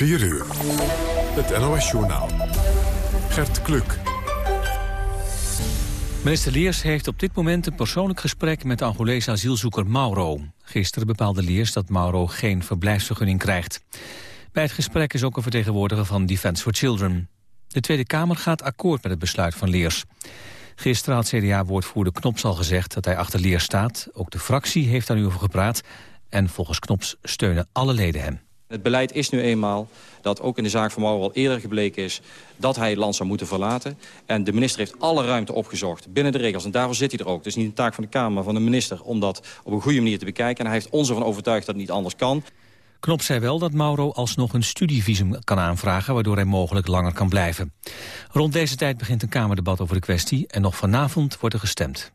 4 uur. Het NOS-journaal. Gert Kluk. Minister Leers heeft op dit moment een persoonlijk gesprek met Angolese asielzoeker Mauro. Gisteren bepaalde Leers dat Mauro geen verblijfsvergunning krijgt. Bij het gesprek is ook een vertegenwoordiger van Defence for Children. De Tweede Kamer gaat akkoord met het besluit van Leers. Gisteren had CDA-woordvoerder Knops al gezegd dat hij achter Leers staat. Ook de fractie heeft daar nu over gepraat. En volgens Knops steunen alle leden hem. Het beleid is nu eenmaal dat ook in de zaak van Mauro al eerder gebleken is... dat hij het land zou moeten verlaten. En de minister heeft alle ruimte opgezocht binnen de regels. En daarvoor zit hij er ook. Het is niet een taak van de Kamer, maar van de minister... om dat op een goede manier te bekijken. En hij heeft ons ervan overtuigd dat het niet anders kan. Knop zei wel dat Mauro alsnog een studievisum kan aanvragen... waardoor hij mogelijk langer kan blijven. Rond deze tijd begint een Kamerdebat over de kwestie... en nog vanavond wordt er gestemd.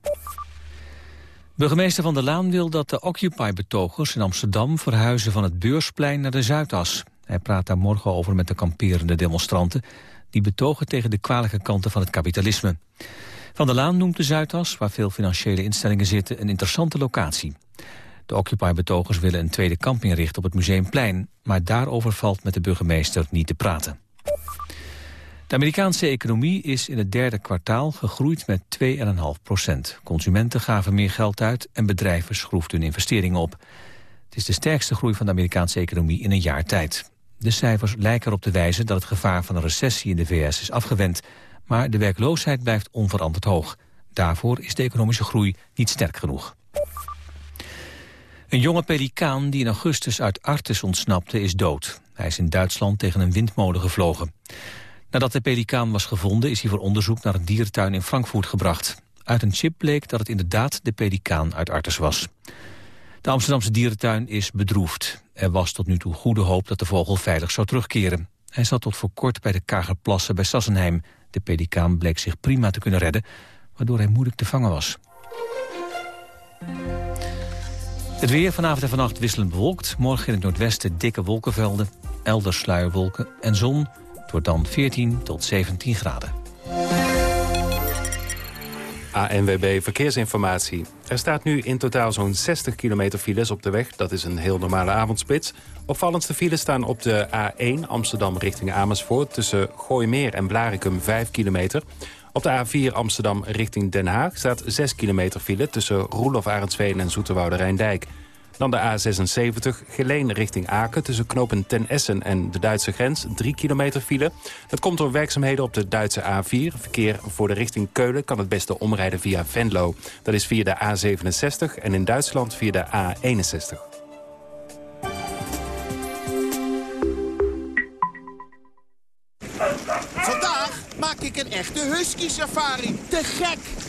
Burgemeester Van der Laan wil dat de Occupy-betogers in Amsterdam... verhuizen van het Beursplein naar de Zuidas. Hij praat daar morgen over met de kamperende demonstranten... die betogen tegen de kwalijke kanten van het kapitalisme. Van der Laan noemt de Zuidas, waar veel financiële instellingen zitten... een interessante locatie. De Occupy-betogers willen een tweede kamp inrichten op het Museumplein... maar daarover valt met de burgemeester niet te praten. De Amerikaanse economie is in het derde kwartaal gegroeid met 2,5 procent. Consumenten gaven meer geld uit en bedrijven schroefden hun investeringen op. Het is de sterkste groei van de Amerikaanse economie in een jaar tijd. De cijfers lijken erop te wijzen dat het gevaar van een recessie in de VS is afgewend. Maar de werkloosheid blijft onveranderd hoog. Daarvoor is de economische groei niet sterk genoeg. Een jonge pelikaan die in augustus uit Artes ontsnapte is dood. Hij is in Duitsland tegen een windmolen gevlogen. Nadat de pelikaan was gevonden is hij voor onderzoek naar een dierentuin in Frankfurt gebracht. Uit een chip bleek dat het inderdaad de pelikaan uit Artes was. De Amsterdamse dierentuin is bedroefd. Er was tot nu toe goede hoop dat de vogel veilig zou terugkeren. Hij zat tot voor kort bij de Kagerplassen bij Sassenheim. De pelikaan bleek zich prima te kunnen redden, waardoor hij moeilijk te vangen was. Het weer vanavond en vannacht wisselend bewolkt. Morgen in het noordwesten dikke wolkenvelden, elders sluierwolken en zon. Wordt dan 14 tot 17 graden. ANWB Verkeersinformatie. Er staat nu in totaal zo'n 60 kilometer files op de weg. Dat is een heel normale avondspits. Opvallendste files staan op de A1 Amsterdam richting Amersfoort... tussen Gooimeer en Blarikum 5 kilometer. Op de A4 Amsterdam richting Den Haag staat 6 kilometer file... tussen Roelof Arendsveen en Zoeterwoude Rijndijk. Dan de A76 Geleen richting Aken tussen knopen Ten Essen en de Duitse grens. 3 kilometer file. Dat komt door werkzaamheden op de Duitse A4. Verkeer voor de richting Keulen kan het beste omrijden via Venlo. Dat is via de A67 en in Duitsland via de A61. Vandaag maak ik een echte husky-safari. Te gek!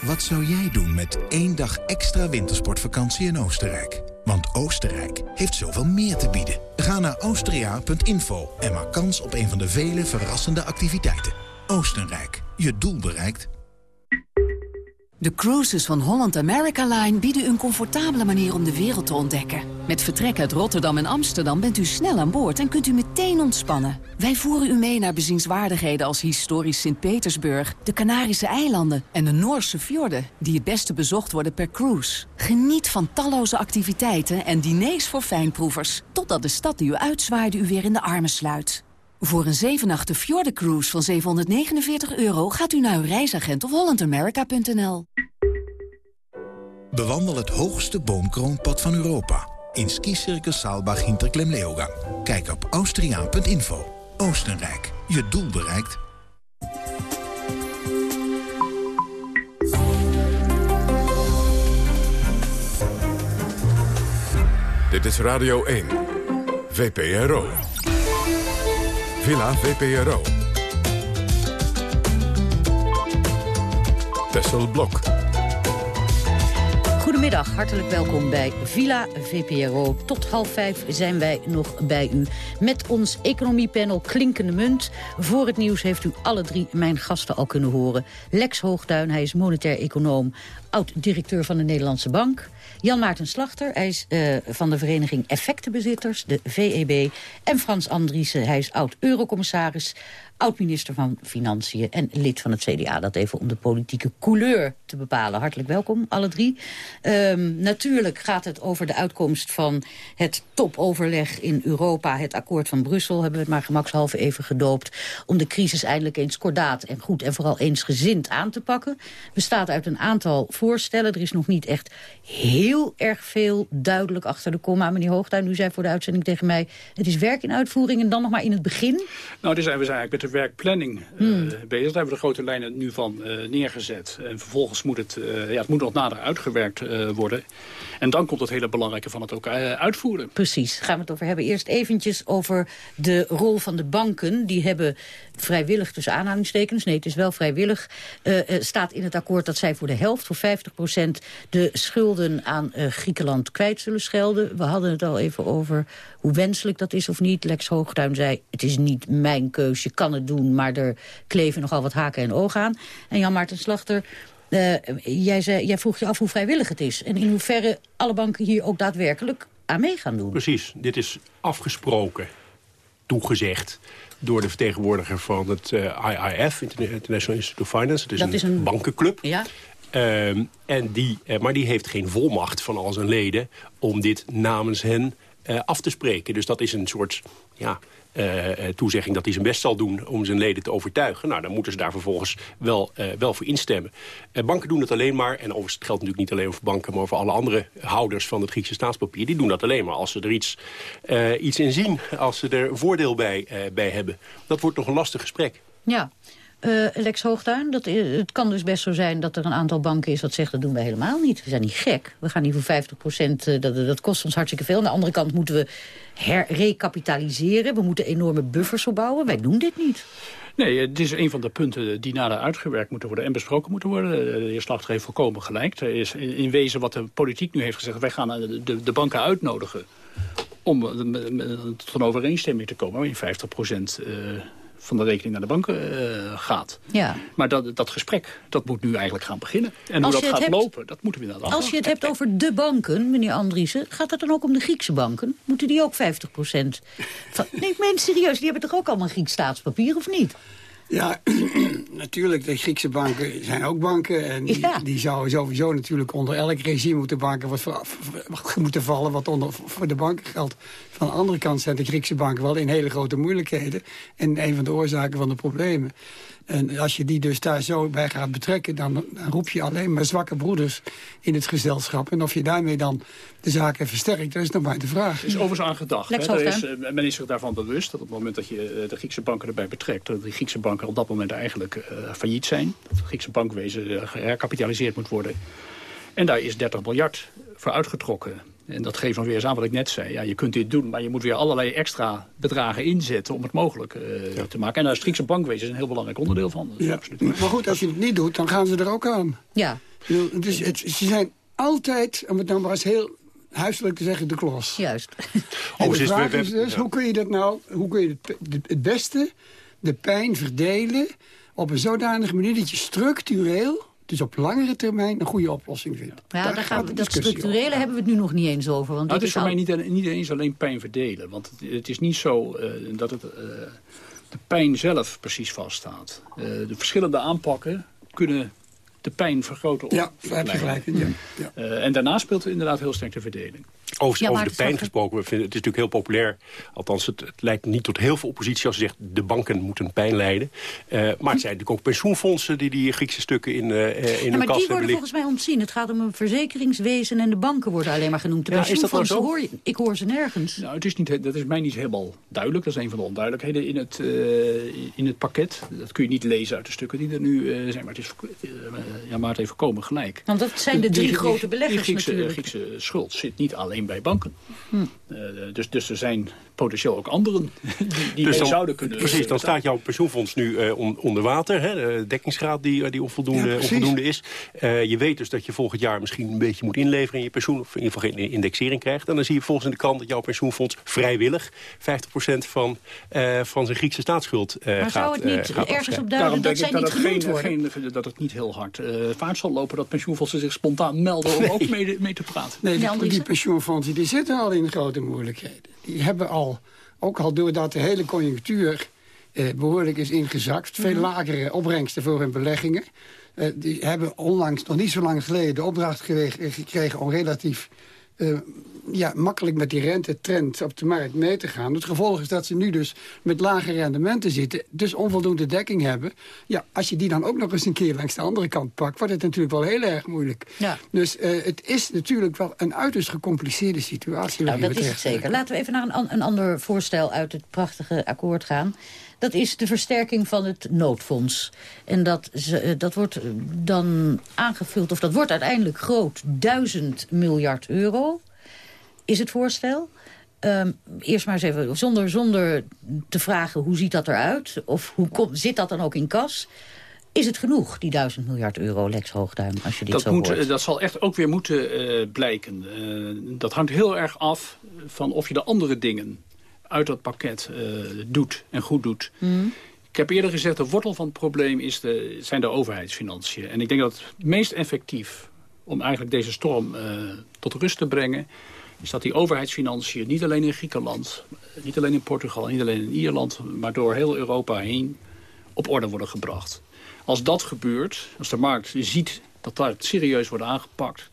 Wat zou jij doen met één dag extra wintersportvakantie in Oostenrijk? Want Oostenrijk heeft zoveel meer te bieden. Ga naar austria.info en maak kans op een van de vele verrassende activiteiten. Oostenrijk, je doel bereikt. De cruises van Holland America Line bieden een comfortabele manier om de wereld te ontdekken. Met vertrek uit Rotterdam en Amsterdam bent u snel aan boord en kunt u meteen ontspannen. Wij voeren u mee naar bezienswaardigheden als historisch Sint-Petersburg, de Canarische eilanden en de Noorse fjorden, die het beste bezocht worden per cruise. Geniet van talloze activiteiten en diners voor fijnproevers, totdat de stad die u uitzwaaide u weer in de armen sluit. Voor een 7 Fjorden Cruise van 749 euro gaat u naar uw reisagent of hollandamerica.nl. Bewandel het hoogste boomkroonpad van Europa. In skicircus Saalbach Hinterklemleogang. Kijk op austriaan.info. Oostenrijk, je doel bereikt. Dit is Radio 1. VPRO. Villa VPRO. Tessel Blok. Goedemiddag, hartelijk welkom bij Villa VPRO. Tot half vijf zijn wij nog bij u met ons economiepanel Klinkende Munt. Voor het nieuws heeft u alle drie mijn gasten al kunnen horen. Lex Hoogduin, hij is monetair econoom, oud-directeur van de Nederlandse Bank. Jan Maarten Slachter, hij is uh, van de vereniging Effectenbezitters, de VEB. En Frans Andriessen, hij is oud-eurocommissaris oud-minister van Financiën en lid van het CDA. Dat even om de politieke couleur te bepalen. Hartelijk welkom, alle drie. Um, natuurlijk gaat het over de uitkomst van het topoverleg in Europa. Het akkoord van Brussel hebben we het maar gemakshalve even gedoopt. Om de crisis eindelijk eens kordaat en goed en vooral eensgezind aan te pakken. Bestaat uit een aantal voorstellen. Er is nog niet echt heel erg veel duidelijk achter de komma. Meneer Hoogtuin, u zei voor de uitzending tegen mij... het is werk in uitvoering en dan nog maar in het begin. Nou, dus zijn we eigenlijk met de werkplanning uh, hmm. bezig. Daar hebben we de grote lijnen nu van uh, neergezet. En vervolgens moet het, uh, ja, het moet nog nader uitgewerkt worden. En dan komt het hele belangrijke van het ook uitvoeren. Precies, gaan we het over hebben. Eerst eventjes over de rol van de banken. Die hebben vrijwillig tussen aanhalingstekens, nee het is wel vrijwillig, staat in het akkoord dat zij voor de helft, voor 50% de schulden aan Griekenland kwijt zullen schelden. We hadden het al even over hoe wenselijk dat is of niet. Lex Hoogtuin zei, het is niet mijn keus, je kan het doen... maar er kleven nogal wat haken en ogen aan. En Jan Maarten Slachter, uh, jij, zei, jij vroeg je af hoe vrijwillig het is... en in hoeverre alle banken hier ook daadwerkelijk aan mee gaan doen. Precies, dit is afgesproken, toegezegd door de vertegenwoordiger van het uh, eh, IIF, International Institute of Finance. Het is, dat een, is een bankenclub. Ja. Uh, en die, uh, maar die heeft geen volmacht van al zijn leden om dit namens hen uh, af te spreken. Dus dat is een soort ja, toezegging dat hij zijn best zal doen om zijn leden te overtuigen. Nou, dan moeten ze daar vervolgens wel, uh, wel voor instemmen. banken doen het alleen maar, en overigens het geldt natuurlijk niet alleen voor banken... maar voor alle andere houders van het Griekse staatspapier. Die doen dat alleen maar als ze er iets, iets in zien, als ze er voordeel bij, bij hebben. Dat wordt nog een lastig gesprek. Ja, uh, Lex Hoogtuin, dat, het kan dus best zo zijn dat er een aantal banken is dat zegt... dat doen wij helemaal niet. We zijn niet gek. We gaan niet voor 50 procent, dat, dat kost ons hartstikke veel. Aan de andere kant moeten we herrecapitaliseren. We moeten enorme buffers opbouwen. Wij doen dit niet. Nee, het is een van de punten die nader uitgewerkt moeten worden en besproken moeten worden. De heer Slachter heeft volkomen gelijk. Er is in wezen wat de politiek nu heeft gezegd... wij gaan de, de banken uitnodigen om tot een overeenstemming te komen... in 50 procent van de rekening naar de banken uh, gaat. Ja. Maar dat, dat gesprek, dat moet nu eigenlijk gaan beginnen. En hoe dat gaat lopen, dat moeten we inderdaad Als je het hebt over de banken, meneer Andriessen... gaat het dan ook om de Griekse banken? Moeten die ook 50 procent... Van... Nee, mensen serieus, die hebben toch ook allemaal Grieks staatspapier, of niet? Ja, natuurlijk, de Griekse banken zijn ook banken. En die, die zouden sowieso natuurlijk onder elk regime moeten, banken wat moeten vallen... wat onder, voor de banken geldt. Van de andere kant zijn de Griekse banken wel in hele grote moeilijkheden. En een van de oorzaken van de problemen. En als je die dus daar zo bij gaat betrekken... Dan, dan, roep je alleen maar zwakke broeders in het gezelschap. En of je daarmee dan de zaken versterkt, dat is nog maar de vraag. Er is overigens aan gedacht. Hè? Is, eh, men is zich daarvan bewust dat op het moment dat je eh, de Griekse banken erbij betrekt... dat de Griekse banken op dat moment eigenlijk uh, failliet zijn. Dat het Griekse bankwezen uh, herkapitaliseerd moet worden. En daar is 30 miljard voor uitgetrokken. En dat geeft nog weer eens aan wat ik net zei. Ja, je kunt dit doen, maar je moet weer allerlei extra bedragen inzetten... om het mogelijk uh, te maken. En daar is Griekse bankwezen een heel belangrijk onderdeel van. Ja. Maar goed, als je het niet doet, dan gaan ze er ook aan. Ja. Dus het, ze zijn altijd, om het dan maar eens heel huiselijk te zeggen, de klos. Juist. En de vraag is dus, hoe kun je dat nou, hoe kun je het, het beste de pijn verdelen... op een zodanige manier dat je structureel dus op langere termijn een goede oplossing vindt. Ja, daar gaan we, dat structurele hebben we het nu nog niet eens over. Want nou, het is voor mij niet, niet eens alleen pijn verdelen. Want het, het is niet zo uh, dat het, uh, de pijn zelf precies vaststaat. Uh, de verschillende aanpakken kunnen de pijn vergroten. Ja, heb je gelijk. Ja. Ja. en daarna speelt er inderdaad heel sterk de verdeling. Over, over de pijn gesproken, we vinden, het is natuurlijk heel populair. Althans, het, het, leidt niet tot heel veel oppositie als je zegt... de banken moeten pijn lijden. Uh, maar het zijn natuurlijk ook pensioenfondsen die die Griekse stukken in, uh, in ja, hun maar die worden volgens mij ontzien. Het gaat om een verzekeringswezen en de banken worden alleen maar genoemd. De ja, is dat nou zo? Hoor je, ik hoor ze nergens. Nou, het is niet, dat is mij niet helemaal duidelijk. Dat is een van de onduidelijkheden in het, uh, in het pakket. Dat kun je niet lezen uit de stukken die er nu zijn. Maar het is ja, maar het heeft voorkomen gelijk. Want dat zijn de drie die, grote beleggers die Griekse, natuurlijk. Griekse schuld zit niet alleen bij banken. Hm. dus, dus er zijn potentieel ook anderen die, dus zouden kunnen... Precies, dan staat jouw pensioenfonds nu uh, onder water. Hè? De dekkingsgraad die, die onvoldoende, onvoldoende is. Uh, je weet dus dat je volgend jaar misschien een beetje moet inleveren in je pensioen... of in ieder geval geen indexering krijgt. En dan zie je volgens in de krant dat jouw pensioenfonds vrijwillig... 50% van, uh, van zijn Griekse staatsschuld maar gaat Maar zou het niet ergens op duiden dat zij niet genoemd worden? Geen, dat het niet heel hard vaart zal lopen... dat pensioenfondsen zich spontaan melden om ook mee, mee, te praten. Nee, die, die pensioenfondsen die zitten al in grote moeilijkheden. Die hebben al, ook al doordat de hele conjunctuur behoorlijk is ingezakt... veel mhm. lagere opbrengsten voor hun beleggingen... die hebben onlangs, nog niet zo lang geleden, de opdracht gekregen om relatief uh, ja, makkelijk met die rentetrend op de markt mee te gaan. Het gevolg is dat ze nu dus met lage rendementen zitten... dus onvoldoende dekking hebben. Ja, als je die dan ook nog eens een keer langs de andere kant pakt... wordt het natuurlijk wel heel erg moeilijk. Ja. Dus uh, het is natuurlijk wel een uiterst gecompliceerde situatie. Nou, dat is het zeker. Laten we even naar een, een ander voorstel uit het prachtige akkoord gaan dat is de versterking van het noodfonds. En dat, dat wordt dan aangevuld, of dat wordt uiteindelijk groot, duizend miljard euro is het voorstel. Um, eerst maar eens even, zonder, zonder te vragen hoe ziet dat eruit... of hoe zit dat dan ook in kas... Is het genoeg, die duizend miljard euro, Lex Hoogduim, als je dit dat zo moet, hoort? Dat zal echt ook weer moeten uh, blijken. Uh, dat hangt heel erg af van of je de andere dingen uit dat pakket uh, doet en goed doet. Mm. Ik heb eerder gezegd, de wortel van het probleem is de, zijn de overheidsfinanciën. En ik denk dat het meest effectief om eigenlijk deze storm tot rust te brengen is dat die overheidsfinanciën niet alleen in Griekenland, niet alleen in Portugal, niet alleen in Ierland, maar door heel Europa heen op orde worden gebracht. Als dat gebeurt, als de markt ziet dat dat serieus wordt aangepakt,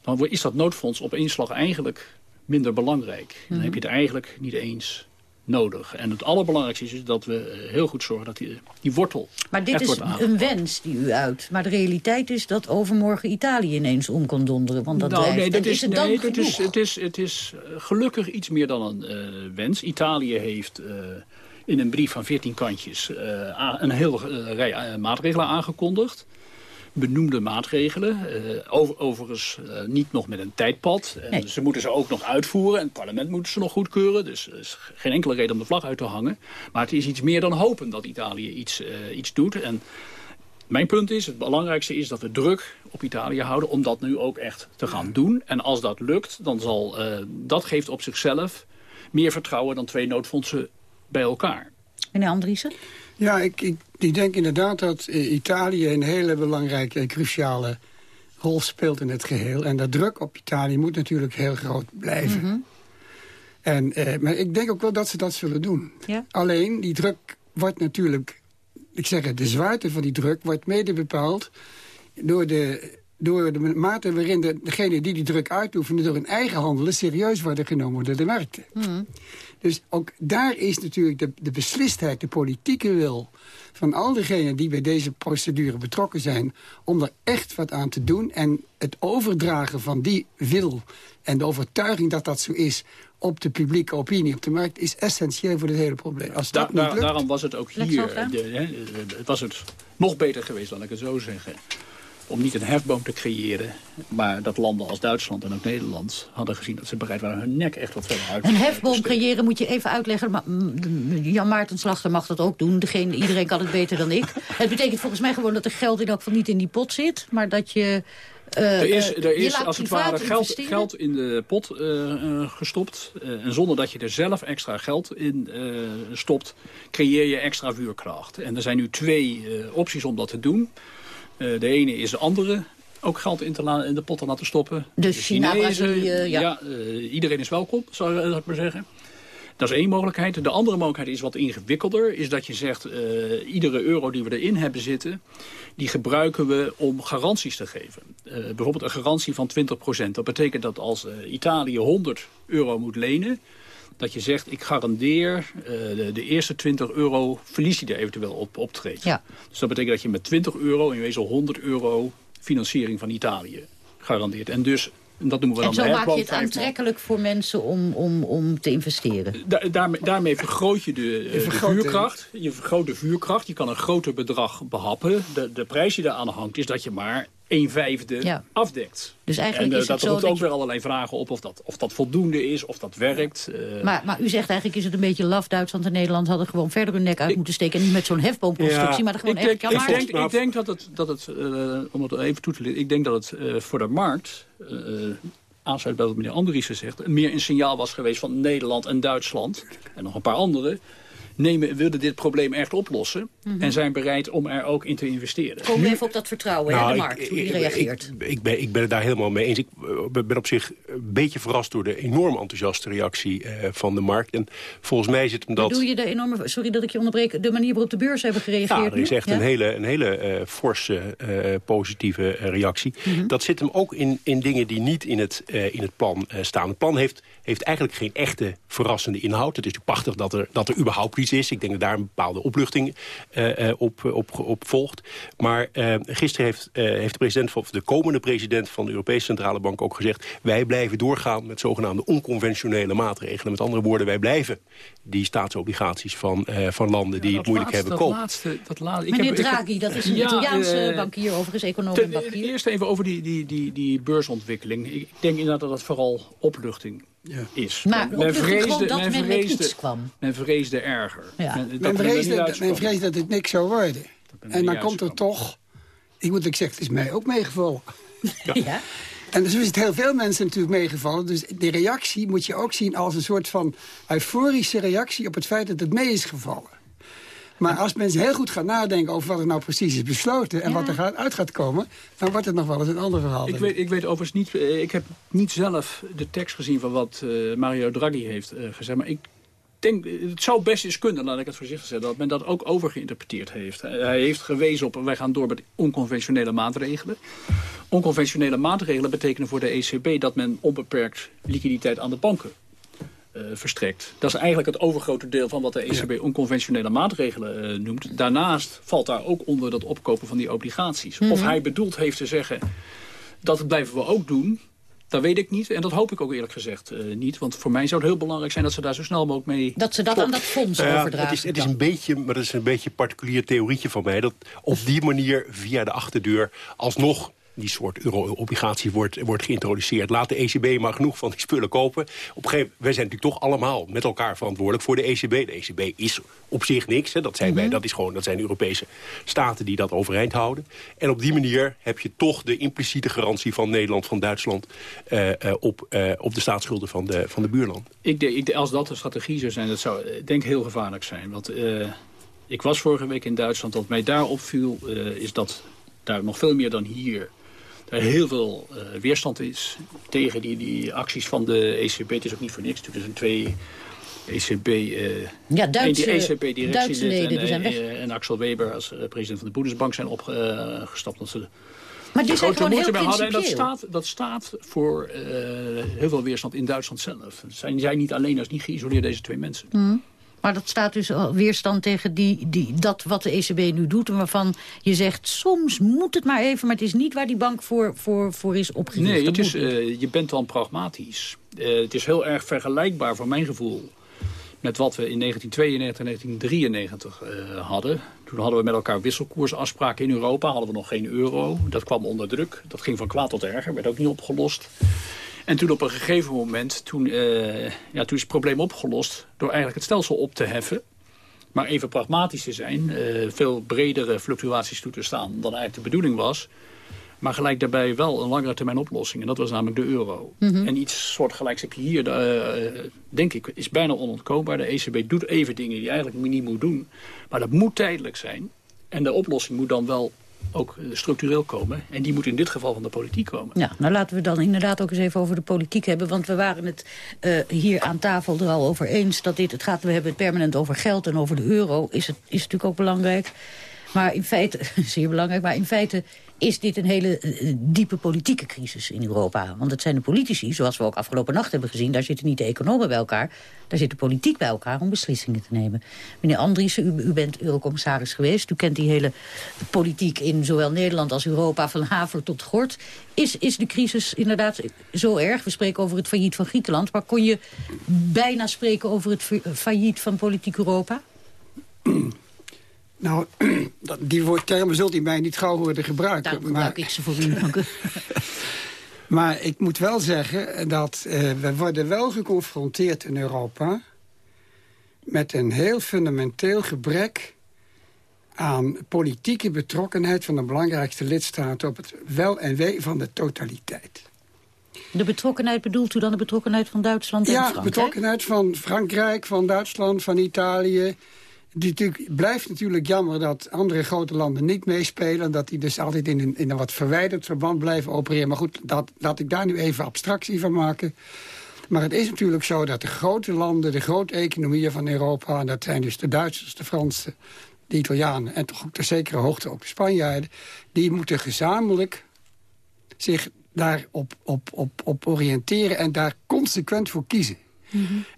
dan is dat noodfonds op inslag eigenlijk minder belangrijk. Dan mhm. heb je het eigenlijk niet eens nodig. En het allerbelangrijkste is dat we eh, heel goed zorgen dat die, die wortel Maar dit is een wens die u uit. Maar de realiteit is dat overmorgen Italië ineens om kan donderen. Want dat nou, nee, dat is, het nee, is, het, is, het is eh, gelukkig iets meer dan een uh, wens. Italië heeft... Uh, in een brief van 14 kantjes uh, een hele rij maatregelen aangekondigd benoemde maatregelen. Over, overigens uh, niet nog met een tijdpad. En Ze moeten ze ook nog uitvoeren. En het parlement moet ze nog goedkeuren. Dus er is geen enkele reden om de vlag uit te hangen. Maar het is iets meer dan hopen dat Italië iets, iets doet. En mijn punt is, het belangrijkste is dat we druk op Italië houden... om dat nu ook echt te gaan doen. En als dat lukt, dan zal dat geeft op zichzelf meer vertrouwen dan twee noodfondsen bij elkaar. Meneer Andriessen? Ja, ik, ik, ik denk inderdaad dat eh, Italië een hele belangrijke en cruciale rol speelt in het geheel. En de druk op Italië moet natuurlijk heel groot blijven. Mhm. en, eh, maar ik denk ook wel dat ze dat zullen doen. Ja? Alleen, die druk wordt natuurlijk... Ik zeg het, de zwaarte van die druk wordt mede bepaald... door de, door de mate waarin de, degene die die druk uitoefenen... door hun eigen handelen serieus worden genomen door de markten. Mm dus ook daar is natuurlijk de, de beslistheid, de politieke wil... van al diegenen die bij deze procedure betrokken zijn... om er echt wat aan te doen. En het overdragen van die wil en de overtuiging dat dat zo is op de publieke opinie op de markt is essentieel voor het hele probleem. Als dat niet lukt, daarom was het ook hier, het was het nog beter geweest, dan ik het zo zeggen om niet een hefboom te creëren. Maar dat landen als Duitsland en ook Nederland hadden gezien dat ze bereid waren hun nek echt wat verder uit Een hefboom creëren moet je even uitleggen. Maar mm, Jan Maarten Slachter mag dat ook doen. Degene, iedereen kan het beter dan ik. Het betekent volgens mij gewoon dat er geld in elk geval niet in die pot zit. Maar dat je... Uh, er is, er is als het ware geld, geld, in de pot uh, gestopt. En zonder dat je er zelf extra geld in stopt, creëer je extra vuurkracht. En er zijn nu twee opties om dat te doen. Eh, de ene is de andere ook geld in, te in de pot te laten stoppen. Dus de China, Brazilië, ja. ja uh, iedereen is welkom, zou ik maar zeggen. Dat is één mogelijkheid. De andere mogelijkheid is wat ingewikkelder. Is dat je zegt, uh, iedere euro die we erin hebben zitten... die gebruiken we om garanties te geven. Uh, bijvoorbeeld een garantie van 20%. Dat betekent dat als Italië 100 euro moet lenen dat je zegt, ik garandeer uh, de, de, eerste 20 euro verlies die er eventueel op optreedt. Ja. Dus dat betekent dat je met 20 euro, in wezen 100 euro financiering van Italië garandeert. En dus en dat noemen we en dan zo maak je het aantrekkelijk voor mensen om, om, om te investeren. Da daarmee, daarmee vergroot je de, je de vuurkracht. Je vergroot de vuurkracht. Je kan een groter bedrag behappen. De, de prijs die aan hangt is dat je maar een vijfde afdekt. Dus eigenlijk en, uh, is het dat roept ook weer allerlei vragen op of dat, of dat voldoende is, of dat werkt. Uh, maar, maar u zegt eigenlijk is het een beetje laf. Duitsland en Nederland hadden gewoon verder hun nek uit moeten steken. En niet met zo'n hefboomconstructie, ja, maar er gewoon ik denk, ik, denk, ik denk dat het, dat het uh, om het even toe te leren, ik denk dat het voor de markt aansluit bij wat meneer Andriessen zegt... meer een signaal was geweest van Nederland en Duitsland... en nog een paar andere nemen, willen dit probleem echt oplossen... Mhm. en zijn bereid om er ook in te investeren. Kom even op dat vertrouwen, nou, hè, de markt, hoe die reageert. Ik, ik, ben, ik ben het daar helemaal mee eens. Ik eh, ben op zich een beetje verrast door de enorm enthousiaste reactie uh, van de markt. En volgens mij zit hem dat... Doe je de enorme, sorry dat ik je onderbreek, de manier waarop de beurs hebben gereageerd Ja, er is echt een hele, een hele uh, forse, positieve reactie. Mhm. Dat zit hem ook in, in dingen die niet in het, in het plan staan. Het plan heeft, heeft eigenlijk geen echte verrassende inhoud. Het is natuurlijk prachtig dat er, dat er überhaupt iets is. Ik denk dat daar een bepaalde opluchting op, op, op volgt. Maar gisteren heeft, heeft de, president van, de komende president van de Europese Centrale Bank ook gezegd... wij blijven doorgaan met zogenaamde onconventionele maatregelen. Met andere woorden, wij blijven die staatsobligaties van, uh, van landen die het moeilijk hebben kopen. Laatste, dat laatste, Meneer heb, Draghi, dat is een ja, Italiaanse uh, bankier overigens, econoom en bankier. Eerst even over die, die, die, die beursontwikkeling. Ik denk inderdaad dat het vooral opluchting ja. is. Maar men vreesde, dat men, vreesde, kwam. Men vreesde erger. Ja. Men, men, vreesde, men vreesde dat het niks zou worden. En dan komt er toch... Ik moet ook zeggen, het is mij ook meegevallen. ja. En zo is het heel veel mensen natuurlijk meegevallen. Dus de reactie moet je ook zien als een soort van euforische reactie... op het feit dat het mee is gevallen. Maar als mensen heel goed gaan nadenken over wat er nou precies is besloten... en wat er gaat, uit gaat komen, dan wordt het nog wel eens een ander verhaal. Ik weet, ik weet overigens niet... Eh, ik heb niet zelf de tekst gezien van wat uh, Mario Draghi heeft uh, gezegd... maar ik denk, het zou best eens kunnen, laat ik het voorzichtig zeggen... dat men dat ook overgeïnterpreteerd heeft. Hij heeft gewezen op, wij gaan door met onconventionele maatregelen. Onconventionele maatregelen betekenen voor de ECB... dat men onbeperkt liquiditeit aan de banken uh, verstrekt. Dat is eigenlijk het overgrote deel van wat de ECB onconventionele maatregelen uh, noemt. Daarnaast valt daar ook onder dat opkopen van die obligaties. Of mhm. hij bedoeld heeft te zeggen, dat blijven we ook doen... Dat weet ik niet. En dat hoop ik ook eerlijk gezegd uh, niet. Want voor mij zou het heel belangrijk zijn dat ze daar zo snel mogelijk mee... Dat ze dat aan dat fonds uh, overdragen. Het is, het is een beetje, maar dat is een beetje een particulier theorietje van mij. Dat op die manier via de achterdeur alsnog die soort euro-obligatie wordt, wordt geïntroduceerd. Laat de ECB maar genoeg van die spullen kopen. Op een gegeven moment, wij zijn natuurlijk toch allemaal met elkaar verantwoordelijk voor de ECB. De ECB is op zich niks. Hè. Dat, zijn wij, mhm. dat, is gewoon, dat zijn Europese staten die dat overeind houden. En op die manier heb je toch de impliciete garantie van Nederland, van Duitsland... Uh, uh, op, uh, op de staatsschulden van de, van de buurland. Ik denk, ik, als dat de strategie zou zijn, dat zou denk heel gevaarlijk zijn. Want ik was vorige week in Duitsland. Wat mij daar opviel, is dat daar nog veel meer dan hier er heel veel uh, weerstand is tegen die, die acties van de ECB. Het is ook niet voor niks. Er zijn twee ECB... Uh, eh, ja, Duitse, ECB-directielid en, uh, en, Axel Weber als president van de Bundesbank zijn opgestapt. Uh, ze maar die zijn gewoon heel principieel. En dat staat, dat staat voor heel veel weerstand in Duitsland zelf. Zijn zij niet alleen als niet geïsoleerd deze twee mensen. Mm. Maar dat staat dus weerstand tegen die, die, dat wat de ECB nu doet... waarvan je zegt, soms moet het maar even... maar het is niet waar die bank voor, voor, voor is opgericht. Nee, het is, uh, je bent dan pragmatisch. Uh, het is heel erg vergelijkbaar voor mijn gevoel... met wat we in 1992 en 1993 uh, hadden. Toen hadden we met elkaar wisselkoersafspraken in Europa. Hadden we nog geen euro. Dat kwam onder druk. Dat ging van kwaad tot erger. Werd ook niet opgelost. En toen op een gegeven moment, toen, uh, ja, toen is het probleem opgelost... door eigenlijk het stelsel op te heffen. Maar even pragmatisch te zijn, uh, veel bredere fluctuaties toe te staan... dan eigenlijk de bedoeling was. Maar gelijk daarbij wel een langere termijn oplossing. En dat was namelijk de euro. Mhm. En iets soortgelijks heb je hier, uh, denk ik, is bijna onontkoombaar. De ECB doet even dingen die eigenlijk niet moet doen. Maar dat moet tijdelijk zijn. En de oplossing moet dan wel ook eh, structureel komen. En die moet in dit geval van de politiek komen. Ja, nou laten we dan inderdaad ook eens even over de politiek hebben. Want we waren het uh, hier aan tafel er al over eens. Dat dit, het gaat, we hebben het permanent over geld en over de euro. Is, het, is natuurlijk ook belangrijk. Maar in feite, zeer belangrijk, maar in feite is dit een hele uh, diepe politieke crisis in Europa. Want het zijn de politici, zoals we ook afgelopen nacht hebben gezien... daar zitten niet de economen bij elkaar, daar zit de politiek bij elkaar... om beslissingen te nemen. Meneer Andriessen, u, u bent eurocommissaris geweest. U kent die hele politiek in zowel Nederland als Europa... van haver tot gort. Is, is de crisis inderdaad zo erg? We spreken over het failliet van Griekenland... maar kon je bijna spreken over het failliet van politiek Europa? Nou, die termen zult u mij niet gauw horen gebruiken. Daar gebruik maar... ik ze voor u. maar ik moet wel zeggen dat uh, we worden wel geconfronteerd in Europa... met een heel fundamenteel gebrek aan politieke betrokkenheid... van de belangrijkste lidstaten op het wel en wee van de totaliteit. De betrokkenheid bedoelt u dan de betrokkenheid van Duitsland en ja, Frankrijk? Ja, betrokkenheid van Frankrijk, van Duitsland, van Italië Het blijft natuurlijk jammer dat andere grote landen niet meespelen. Dat die dus altijd in een, in een wat verwijderd verband blijven opereren. Maar goed, dat, laat ik daar nu even abstractie van maken. Maar het is natuurlijk zo dat de grote landen, de grote economieën van Europa... en dat zijn dus de Duitsers, de Fransen, de Italianen... en toch ook de zekere hoogte ook de Spanjaarden... die moeten gezamenlijk zich daar op, op, op, op oriënteren en daar consequent voor kiezen.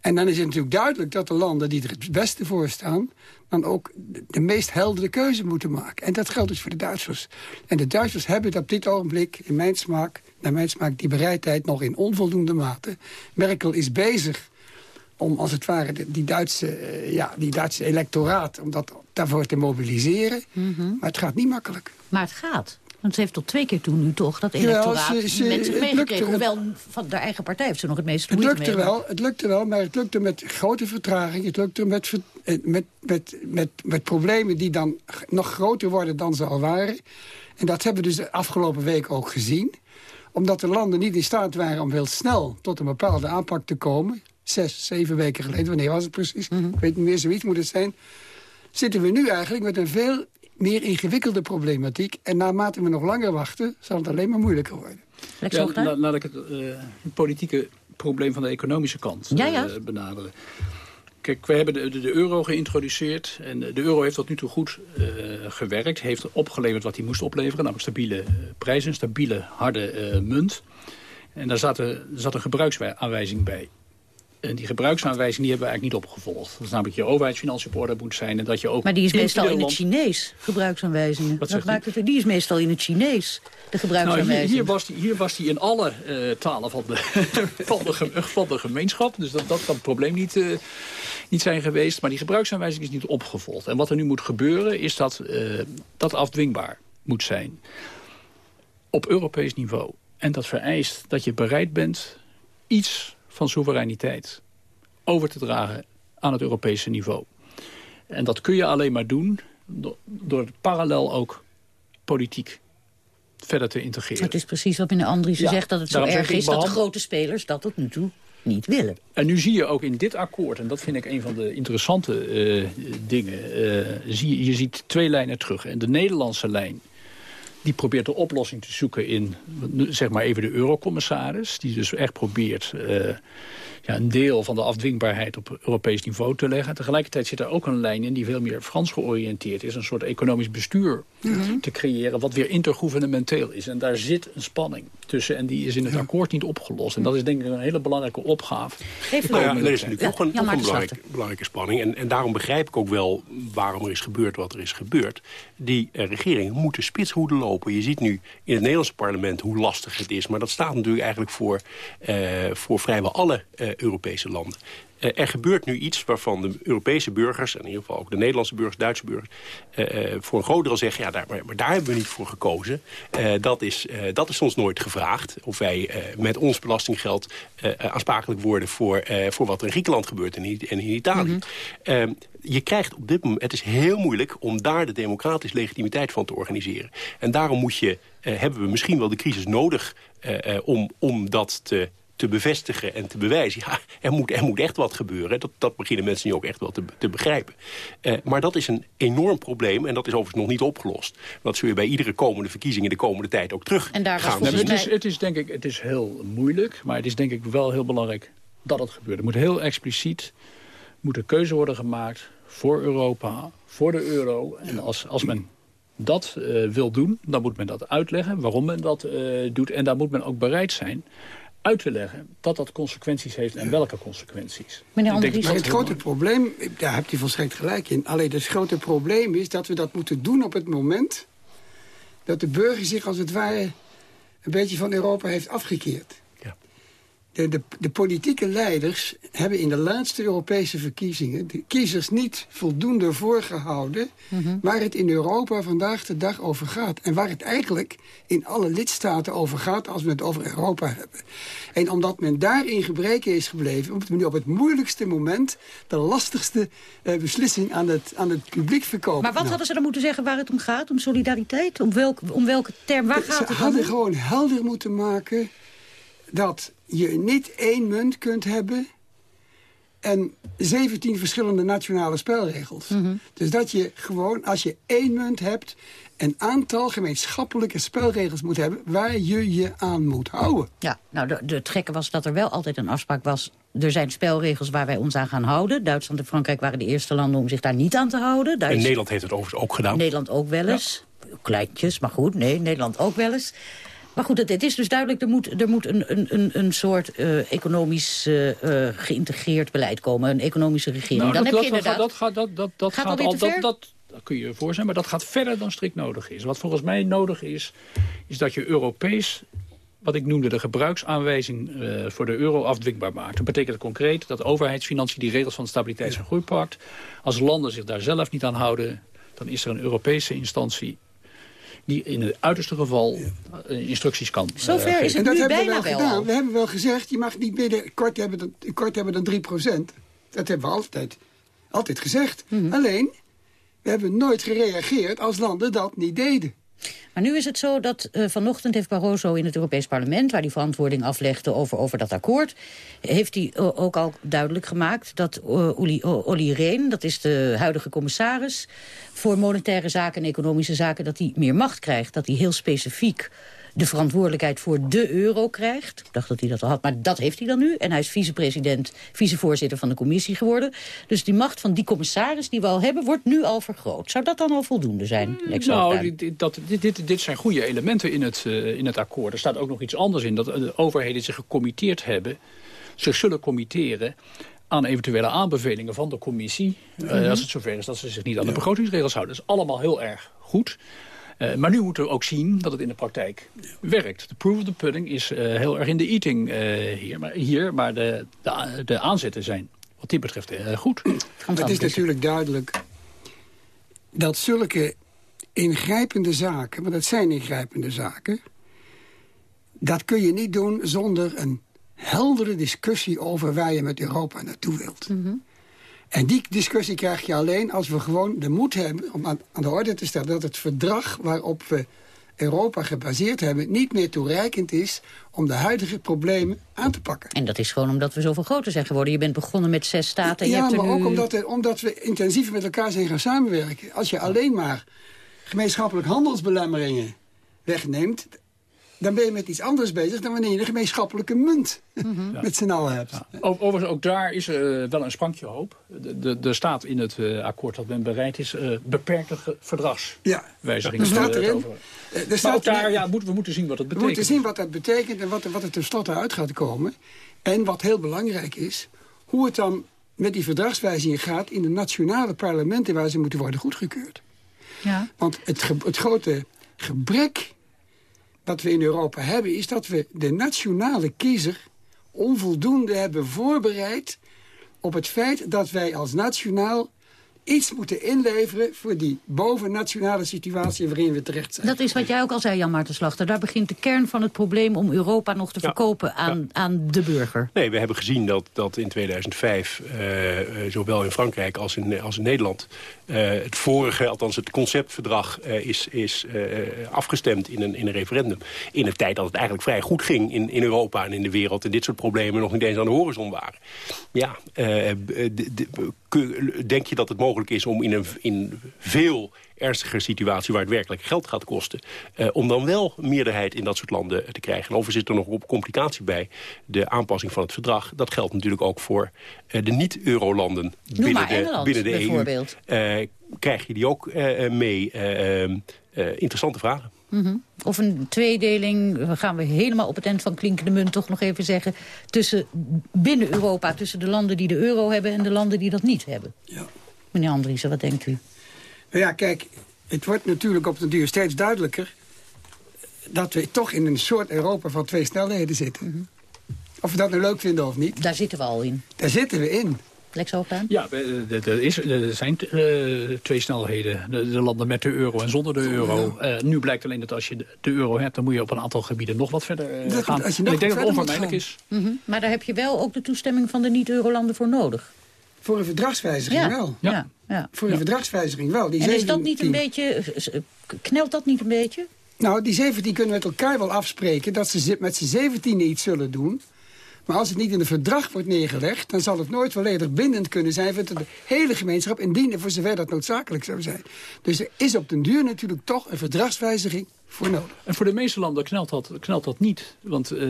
En dan is het natuurlijk duidelijk dat de landen die er het beste voor staan... dan ook de, meest heldere keuze moeten maken. En dat geldt dus voor de Duitsers. En de Duitsers hebben op dit ogenblik, in mijn smaak, naar mijn smaak... die bereidheid nog in onvoldoende mate. Merkel is bezig om als het ware die Duitse, eh, ja, die Duitse electoraat... om dat daarvoor te mobiliseren. Mhm. Maar het gaat niet makkelijk. Maar het gaat. Want ze heeft tot twee keer toen nu toch dat electoraat ja, ze, zich meegekregen. Hoewel van de eigen partij heeft ze nog het meeste moeite het lukte mee. Wel, het lukte wel, maar het lukte met grote vertraging. Het lukte met, eh, met, met, met, met problemen die dan nog groter worden dan ze al waren. En dat hebben we dus de afgelopen week ook gezien. Omdat de landen niet in staat waren om heel snel tot een bepaalde aanpak te komen. Zes, zeven weken geleden, wanneer was het precies? Mhm. Ik weet niet meer, zoiets moet het zijn zitten we nu eigenlijk met een veel meer ingewikkelde problematiek. En naarmate we nog langer wachten, zal het alleen maar moeilijker worden. Ja, laat ik het, uh, politieke probleem van de economische kant uh, benaderen. Kijk, we hebben de, de, euro geïntroduceerd. En de euro heeft tot nu toe goed uh, gewerkt. Heeft opgeleverd wat hij moest opleveren. Namelijk stabiele prijzen, stabiele harde munt. En daar zat, er, zat een gebruiksaanwijzing bij. En die gebruiksaanwijzing die hebben we eigenlijk niet opgevolgd. Dat is namelijk je overheidsfinanciën op orde moet zijn. En dat je ook maar die is meestal in het Chinees, gebruiksaanwijzingen. Wat maakt het, die is meestal in het Chinees, de gebruiksaanwijzing. Nou, hier, hier, was die, hier was die in alle uh, talen van de, van, de, van de gemeenschap. Dus dat, dat kan het probleem niet, uh, niet zijn geweest. Maar die gebruiksaanwijzing is niet opgevolgd. En wat er nu moet gebeuren is dat uh, dat afdwingbaar moet zijn. Op Europees niveau. En dat vereist dat je bereid bent iets van soevereiniteit over te dragen aan het Europese niveau. En dat kun je alleen maar doen door, parallel ook politiek verder te integreren. Het is precies wat meneer Andriessen zegt, dat het zo erg is dat de grote spelers dat tot nu toe niet willen. En nu zie je ook in dit akkoord, en dat vind ik een van de interessante uh, dingen... Uh, zie, je ziet twee lijnen terug. En de Nederlandse lijn die probeert de oplossing te zoeken in, zeg maar even de eurocommissaris. Die dus echt probeert uh, ja, een deel van de afdwingbaarheid op Europees niveau te leggen. Tegelijkertijd zit er ook een lijn in die veel meer Frans georiënteerd is. Een soort economisch bestuur mhm. te creëren wat weer intergouvernementeel is. En daar zit een spanning tussen en die is in het akkoord niet opgelost. En dat is denk ik een hele belangrijke opgave. nou ja, er is natuurlijk ook een, belangrijke, belangrijke spanning. En, en daarom begrijp ik ook wel waarom er is gebeurd wat er is gebeurd. Die uh, regeringen moeten spitshoeden lopen. Je ziet nu in het Nederlandse parlement hoe lastig het is. Maar dat staat natuurlijk eigenlijk voor, uh, voor vrijwel alle uh, Europese landen. Uh, er gebeurt nu iets waarvan de Europese burgers... en in ieder geval ook de Nederlandse burgers, Duitse burgers... Uh, voor een groot deel zeggen, ja, daar, maar, maar, daar hebben we niet voor gekozen. dat, is, dat is ons nooit gevraagd. Of wij met ons belastinggeld aansprakelijk worden... Voor, voor wat er in Griekenland gebeurt en in, Italië. Mm -hmm. je krijgt op dit moment... Het is heel moeilijk om daar de democratische legitimiteit van te organiseren. En daarom moet je, hebben we misschien wel de crisis nodig... om, om dat te te bevestigen en te bewijzen. Ja, er moet, er moet echt wat gebeuren. Dat, dat beginnen mensen nu ook echt wel te, te begrijpen. Uh, maar dat is een enorm probleem en dat is overigens nog niet opgelost. Dat zul je bij iedere komende verkiezingen de komende tijd ook terug en daar gaan het, is, het is denk ik het is heel moeilijk, maar het is denk ik wel heel belangrijk dat het gebeurt. Er moet heel expliciet moet een keuze worden gemaakt voor Europa, voor de euro. En als, als men dat uh, wil doen, dan moet men dat uitleggen waarom men dat uh, doet. En daar moet men ook bereid zijn uit te leggen dat dat consequenties heeft en welke consequenties. Meneer Andries, het grote probleem, daar hebt u volstrekt gelijk in. Alleen het grote probleem is dat we dat moeten doen op het moment... dat de burger zich als het ware een beetje van Europa heeft afgekeerd. De, de, de, politieke leiders hebben in de laatste Europese verkiezingen... de kiezers niet voldoende voorgehouden... Mhm. waar het in Europa vandaag de dag over gaat. En waar het eigenlijk in alle lidstaten over gaat... als we het over Europa hebben. En omdat men daarin gebreken is gebleven... moeten we nu op het moeilijkste moment... de lastigste uh, beslissing aan het, aan het publiek verkopen. Maar wat nou. hadden ze dan moeten zeggen waar het om gaat? Om solidariteit? Om, welk, om welke term? Waar gaat ze het om? Ze hadden gewoon helder moeten maken dat je niet één munt kunt hebben... en 17 verschillende nationale spelregels. Mhm. Dus dat je gewoon, als je één munt hebt... een aantal gemeenschappelijke spelregels moet hebben... waar je je aan moet houden. Ja, nou, de, de gekke was dat er wel altijd een afspraak was... er zijn spelregels waar wij ons aan gaan houden. Duitsland en Frankrijk waren de eerste landen om zich daar niet aan te houden. En Nederland heeft het overigens ook gedaan. Nederland ook wel eens. Kleintjes, maar goed, nee, Nederland ook wel eens. Maar goed, het, is dus duidelijk, er moet, er moet een, een, een soort uh, economisch uh, geïntegreerd beleid komen. Een economische regering. Nou, dan dat, heb je inderdaad... Dat, gaat, dat, dat, dat gaat, al, dat, dat, dat kun je je voor zijn, maar dat gaat verder dan strikt nodig is. Wat volgens mij nodig is, is dat je Europees wat ik noemde de gebruiksaanwijzing uh, voor de euro afdwingbaar maakt. Dat betekent concreet dat overheidsfinanciën die regels van het Stabiliteits- en Groeipact... als landen zich daar zelf niet aan houden... dan is er een Europese instantie die in het uiterste geval uh, instructies kan uh, Zover is het en dat hebben we wel gedaan. We hebben wel gezegd, je mag niet meer kort hebben dan, kort hebben dan 3% Dat hebben we altijd, altijd gezegd. Mm -hmm. Alleen, we hebben nooit gereageerd als landen dat niet deden. Maar nu is het zo dat uh, vanochtend heeft Barroso in het Europees Parlement... waar hij verantwoording aflegde over, over dat akkoord... heeft hij uh, ook al duidelijk gemaakt dat uh, Olly Rehn... dat is de huidige commissaris voor monetaire zaken en economische zaken... dat hij meer macht krijgt, dat hij heel specifiek de verantwoordelijkheid voor de euro krijgt. Ik dacht dat hij dat al had, maar dat heeft hij dan nu. En hij is vicepresident, vicevoorzitter van de commissie geworden. Dus die macht van die commissaris die we al hebben, wordt nu al vergroot. Zou dat dan al voldoende zijn? nou, dit, dat, dit, dit, dit zijn goede elementen in het, uh, in het akkoord. Er staat ook nog iets anders in, dat de overheden zich gecommitteerd hebben... zich zullen committeren aan eventuele aanbevelingen van de commissie... Mm -hmm. uh, als het zover is dat ze zich niet aan de begrotingsregels houden. Dat is allemaal heel erg goed. Uh, maar nu moeten we ook zien dat het in de praktijk werkt. De proof of the pudding is uh, heel erg in de eating uh, hier. Maar, hier, maar de, de, de aanzetten zijn wat die betreft goed. Het is natuurlijk duidelijk dat zulke ingrijpende zaken... want dat zijn ingrijpende zaken... dat kun je niet doen zonder een heldere discussie over waar je met Europa naartoe wilt. Mm -hmm. En die discussie krijg je alleen als we gewoon de moed hebben om aan, aan de orde te stellen... dat het verdrag waarop we Europa gebaseerd hebben... niet meer toereikend is om de huidige problemen aan te pakken. En dat is gewoon omdat we zoveel groter zijn geworden. Je bent begonnen met zes staten. Ja, je hebt maar ook omdat, er, omdat we intensiever met elkaar zijn gaan samenwerken. Als je alleen maar gemeenschappelijk handelsbelemmeringen wegneemt dan ben je met iets anders bezig dan wanneer je een gemeenschappelijke munt mm -hmm. met z'n allen hebt. Ja. Overigens, ook daar is uh, wel een sprankje hoop. Er staat in het uh, akkoord dat men bereid is uh, beperkte verdragswijzigingen. Ja, er staat erin. Er staat ook daar, ja, we moeten zien wat dat betekent. We moeten zien wat dat betekent en wat, wat er tenslotte uit gaat komen. En wat heel belangrijk is, hoe het dan met die verdragswijzigingen gaat... in de nationale parlementen waar ze moeten worden goedgekeurd. Ja. Want het, ge het grote gebrek wat we in Europa hebben... is dat we de nationale kiezer onvoldoende hebben voorbereid... op het feit dat wij als nationaal iets moeten inleveren... voor die bovennationale situatie waarin we terecht zijn. Dat is wat jij ook al zei, Jan Maarten Slachter. Daar begint de kern van het probleem om Europa nog te verkopen aan, ja. aan de burger. Nee, we hebben gezien dat, dat in 2005, uh, uh, zowel in Frankrijk als in, als in Nederland... Uh, het vorige, althans het conceptverdrag, is, is afgestemd in een, in een referendum. In een tijd dat het eigenlijk vrij goed ging in, in Europa en in de wereld... en dit soort problemen nog niet eens aan de horizon waren. Ja, denk je dat het mogelijk is om in een in veel ernstiger situatie waar het werkelijk geld gaat kosten... Uh, om dan wel meerderheid in dat soort landen te krijgen. En overigens zit er nog een complicatie bij de aanpassing van het verdrag. Dat geldt natuurlijk ook voor uh, de niet-eurolanden binnen, de, binnen de EU. Uh, krijg je die ook mee? interessante vragen. Mm -hmm. Of een tweedeling, gaan we helemaal op het eind van klinkende munt toch nog even zeggen... tussen binnen Europa, tussen de landen die de euro hebben... en de landen die dat niet hebben. Ja. Meneer Andriessen, wat denkt u? Nou ja, kijk, het wordt natuurlijk op de duur steeds duidelijker... dat we toch in een soort Europa van twee snelheden zitten. Mm -hmm. Of we dat nou leuk vinden of niet. Daar zitten we al in. Daar zitten we in. Lex Hooglaan? Ja, er, is, er zijn uh, twee snelheden. De, de, landen met de euro en zonder de euro. Uh, nu blijkt alleen dat als je de, euro hebt... dan moet je op een aantal gebieden nog wat verder uh, dat, gaan. Als je en ik denk dat het onvermijdelijk is. Mm -hmm. Maar daar heb je wel ook de toestemming van de niet-eurolanden voor nodig. Voor een verdragswijziging ja. wel. Ja. Ja. Ja. Voor een ja. verdragswijziging wel. Die en is dat niet een beetje... Knelt dat niet een beetje? Nou, die 17 kunnen met elkaar wel afspreken... dat ze met z'n 17 iets zullen doen... Maar als het niet in het verdrag wordt neergelegd... dan zal het nooit volledig bindend kunnen zijn voor de hele gemeenschap... indien voor zover dat noodzakelijk zou zijn. Dus er is op den duur natuurlijk toch een verdragswijziging voor nodig. En voor de meeste landen knelt dat, knelt dat niet. Want uh,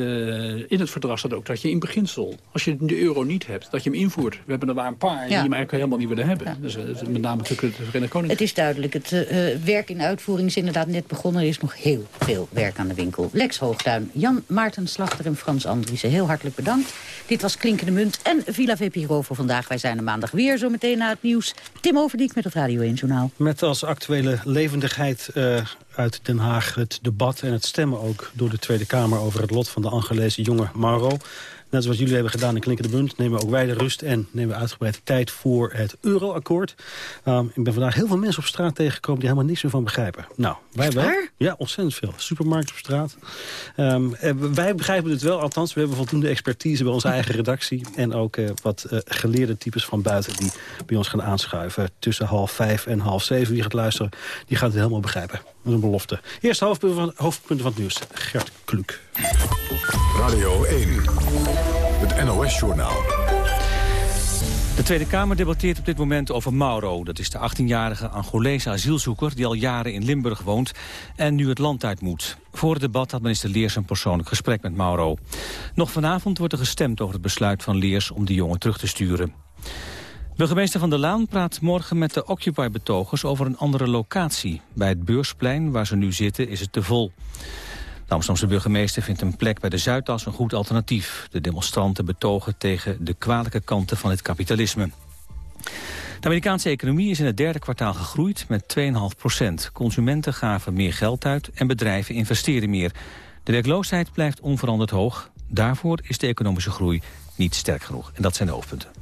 in het verdrag staat ook dat je in beginsel, als je de euro niet hebt, dat je hem invoert. We hebben er maar een paar die hem eigenlijk helemaal niet willen hebben. Ja. Dus, uh, met name natuurlijk het Verenigd Koninkrijk. Het is duidelijk. Het uh, werk in uitvoering is inderdaad net begonnen. Er is nog heel veel werk aan de winkel. Lex Hoogduin, Jan Maarten Slachter en Frans Andriessen. Heel hartelijk bedankt. Dit was Klinkende Munt en Villa VPRO voor vandaag. Wij zijn er maandag weer, zo meteen na het nieuws. Tim Overdiek met het Radio 1 Journaal. Met als actuele levendigheid uit Den Haag het debat en het stemmen ook door de Tweede Kamer... over het lot van de Angolese jonge Mauro. Net zoals jullie hebben gedaan in Klinkende Bunt... nemen ook wij de rust en nemen we uitgebreid tijd voor het euroakkoord. Um, ik ben vandaag heel veel mensen op straat tegengekomen... die helemaal niks meer van begrijpen. Nou, wij wel. Ja, ontzettend veel. Supermarkt op straat. Um, wij begrijpen het wel, althans. We hebben voldoende expertise bij onze eigen redactie. En ook uh, wat uh, geleerde types van buiten die bij ons gaan aanschuiven. Tussen half vijf en half zeven. Wie gaat luisteren, die gaat het helemaal begrijpen. Dat is een belofte. Eerste hoofdpunten van, hoofdpunten van het nieuws. Gert Kluk. Radio 1. Het NOS-journaal. De Tweede Kamer debatteert op dit moment over Mauro. Dat is de 18-jarige Angolese asielzoeker die al jaren in Limburg woont... en nu het land uit moet. Voor het debat had minister Leers een persoonlijk gesprek met Mauro. Nog vanavond wordt er gestemd over het besluit van Leers om de jongen terug te sturen. Burgemeester Van der Laan praat morgen met de Occupy-betogers over een andere locatie. Bij het Beursplein, waar ze nu zitten, is het te vol. De Amsterdamse burgemeester vindt een plek bij de Zuidas een goed alternatief. De demonstranten betogen tegen de kwalijke kanten van het kapitalisme. De Amerikaanse economie is in het derde kwartaal gegroeid met 2,5 procent. Consumenten gaven meer geld uit en bedrijven investeren meer. De werkloosheid blijft onveranderd hoog. Daarvoor is de economische groei niet sterk genoeg. En dat zijn de hoofdpunten.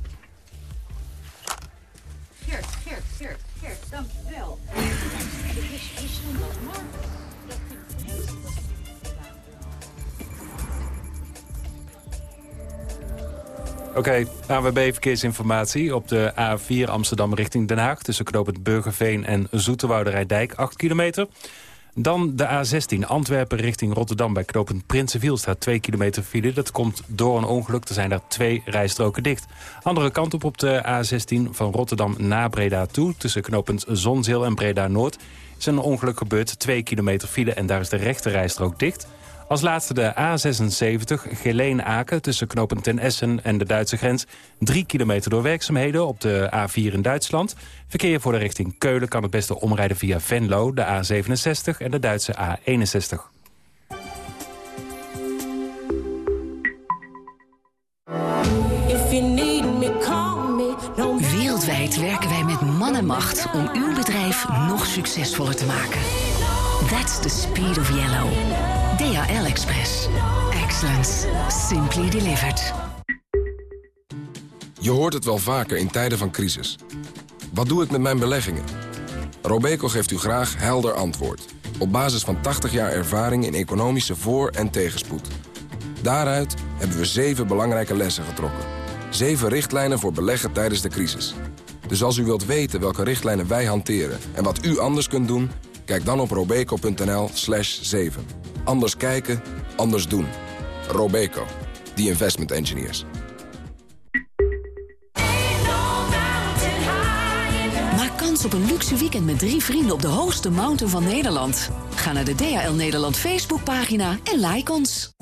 Oké, okay, AWB Verkeersinformatie op de A4 Amsterdam richting Den Haag... tussen knooppunt Burgerveen en Zoeterwouderijndijk, 8 kilometer. Dan de A16 Antwerpen richting Rotterdam bij knooppunt Prinsenviel... staat 2 kilometer file. Dat komt door een ongeluk. Er zijn daar twee rijstroken dicht. Andere kant op op de A16 van Rotterdam naar Breda toe... tussen knooppunt Zonzeel en Breda-Noord... is een ongeluk gebeurd, 2 kilometer file... en daar is de rechte rijstrook dicht... Als laatste de A76 Geleen-Aken tussen knooppunt Ten Essen en de Duitse grens. Drie kilometer door werkzaamheden op de A4 in Duitsland. Verkeer voor de richting Keulen kan het beste omrijden via Venlo, de A67 en de Duitse A61. Wereldwijd werken wij met man en macht om uw bedrijf nog succesvoller te maken. That's the speed of yellow. DHL Express. Excellence. Simply delivered. Je hoort het wel vaker in tijden van crisis. Wat doe ik met mijn beleggingen? Robeco geeft u graag helder antwoord. Op basis van 80 jaar ervaring in economische voor- en tegenspoed. Daaruit hebben we zeven belangrijke lessen getrokken. Zeven richtlijnen voor beleggen tijdens de crisis. Dus als u wilt weten welke richtlijnen wij hanteren en wat u anders kunt doen... kijk dan op robeco.nl slash 7. Anders kijken, anders doen. Robeco, the investment engineers. Maak kans op een luxe weekend met drie vrienden op de hoogste mountain van Nederland. Ga naar de DHL Nederland Facebookpagina en like ons.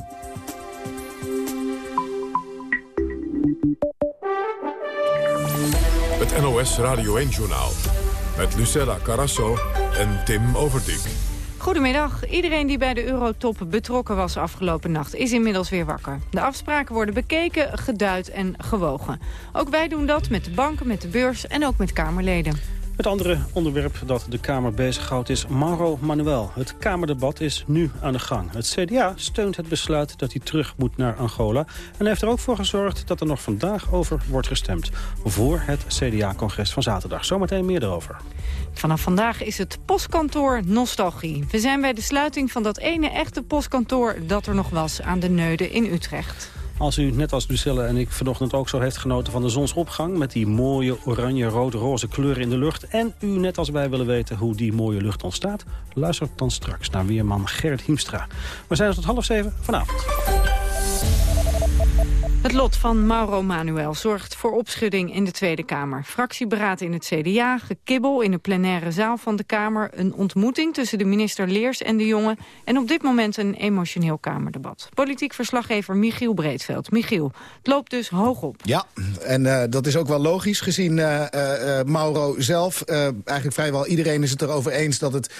Het NOS Radio 1-journaal met Lucella Carasso en Tim Overdijk. Goedemiddag. Iedereen die bij de Eurotop betrokken was afgelopen nacht is inmiddels weer wakker. De afspraken worden bekeken, geduid en gewogen. Ook wij doen dat met de banken, met de beurs en ook met Kamerleden. Het andere onderwerp dat de Kamer bezighoudt is Mauro Manuel. Het Kamerdebat is nu aan de gang. Het CDA steunt het besluit dat hij terug moet naar Angola... en heeft er ook voor gezorgd dat er nog vandaag over wordt gestemd... voor het CDA-congres van zaterdag. Zometeen meer erover. Vanaf vandaag is het postkantoor Nostalgie. We zijn bij de sluiting van dat ene echte postkantoor dat er nog was aan de Neude in Utrecht. Als u, net als Lucelle en ik vanochtend ook zo heeft genoten van de zonsopgang... met die mooie oranje, rood, roze kleuren in de lucht... en u net als wij willen weten hoe die mooie lucht ontstaat... luister dan straks naar weerman Gerrit Hiemstra. We zijn tot half zeven vanavond. Het lot van Mauro Manuel zorgt voor opschudding in de Tweede Kamer. Fractieberaad in het CDA, gekibbel in de plenaire zaal van de Kamer... een ontmoeting tussen de minister Leers en de jongen... en op dit moment een emotioneel Kamerdebat. Politiek verslaggever Michiel Breedveld. Michiel, het loopt dus hoog op. Ja, en uh, dat is ook wel logisch gezien uh, uh, Mauro zelf. eigenlijk vrijwel iedereen is het erover eens dat het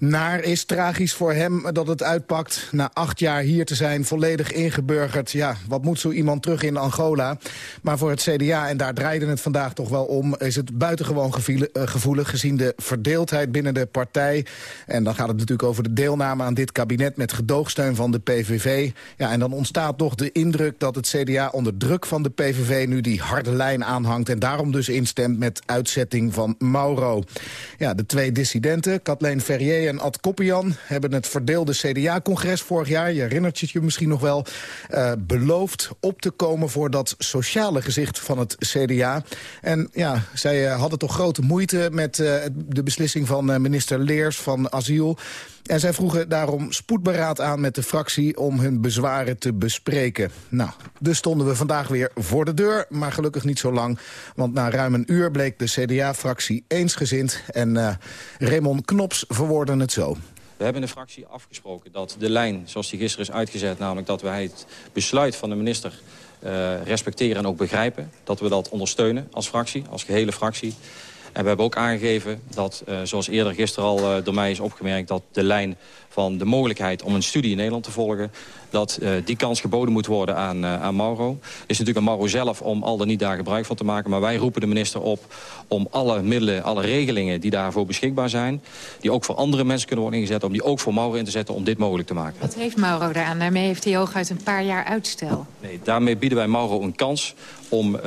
naar is. Tragisch voor hem dat het uitpakt. Na acht jaar hier te zijn, volledig ingeburgerd. Ja, wat moet zo iemand terug in Angola? Maar voor het CDA, en daar draaide het vandaag toch wel om... is het buitengewoon eh, gevoelig gezien de verdeeldheid binnen de partij. En dan gaat het natuurlijk over de deelname aan dit kabinet... met gedoogsteun van de PVV. Ja, en dan ontstaat toch de indruk dat het CDA onder druk van de PVV... nu die harde lijn aanhangt en daarom dus instemt met uitzetting van Mauro. Ja, de twee dissidenten, Kathleen Ferrier en Ad Koppian hebben het verdeelde CDA-congres vorig jaar... je herinnert je je misschien nog wel, uh, beloofd op te komen... voor dat sociale gezicht van het CDA. En ja, zij uh, hadden toch grote moeite met uh, de beslissing van minister Leers van asiel... En zij vroegen daarom spoedberaad aan met de fractie om hun bezwaren te bespreken. Nou, dus stonden we vandaag weer voor de deur, maar gelukkig niet zo lang. Want na ruim een uur bleek de CDA-fractie eensgezind en uh, Raymond Knops verwoordde het zo. We hebben in de fractie afgesproken dat de lijn, zoals die gisteren is uitgezet... namelijk dat wij het besluit van de minister uh, respecteren en ook begrijpen... dat we dat ondersteunen als fractie, als gehele fractie... En we hebben ook aangegeven dat, uh, zoals eerder gisteren al uh, door mij is opgemerkt... dat de lijn van de mogelijkheid om een studie in Nederland te volgen... dat uh, die kans geboden moet worden aan, uh, aan Mauro. Het is natuurlijk aan Mauro zelf om al dan niet daar gebruik van te maken. Maar wij roepen de minister op om alle middelen, alle regelingen die daarvoor beschikbaar zijn... die ook voor andere mensen kunnen worden ingezet... om die ook voor Mauro in te zetten om dit mogelijk te maken. Wat heeft Mauro daaraan? Daarmee heeft hij hooguit een paar jaar uitstel. Nee, daarmee bieden wij Mauro een kans om uh,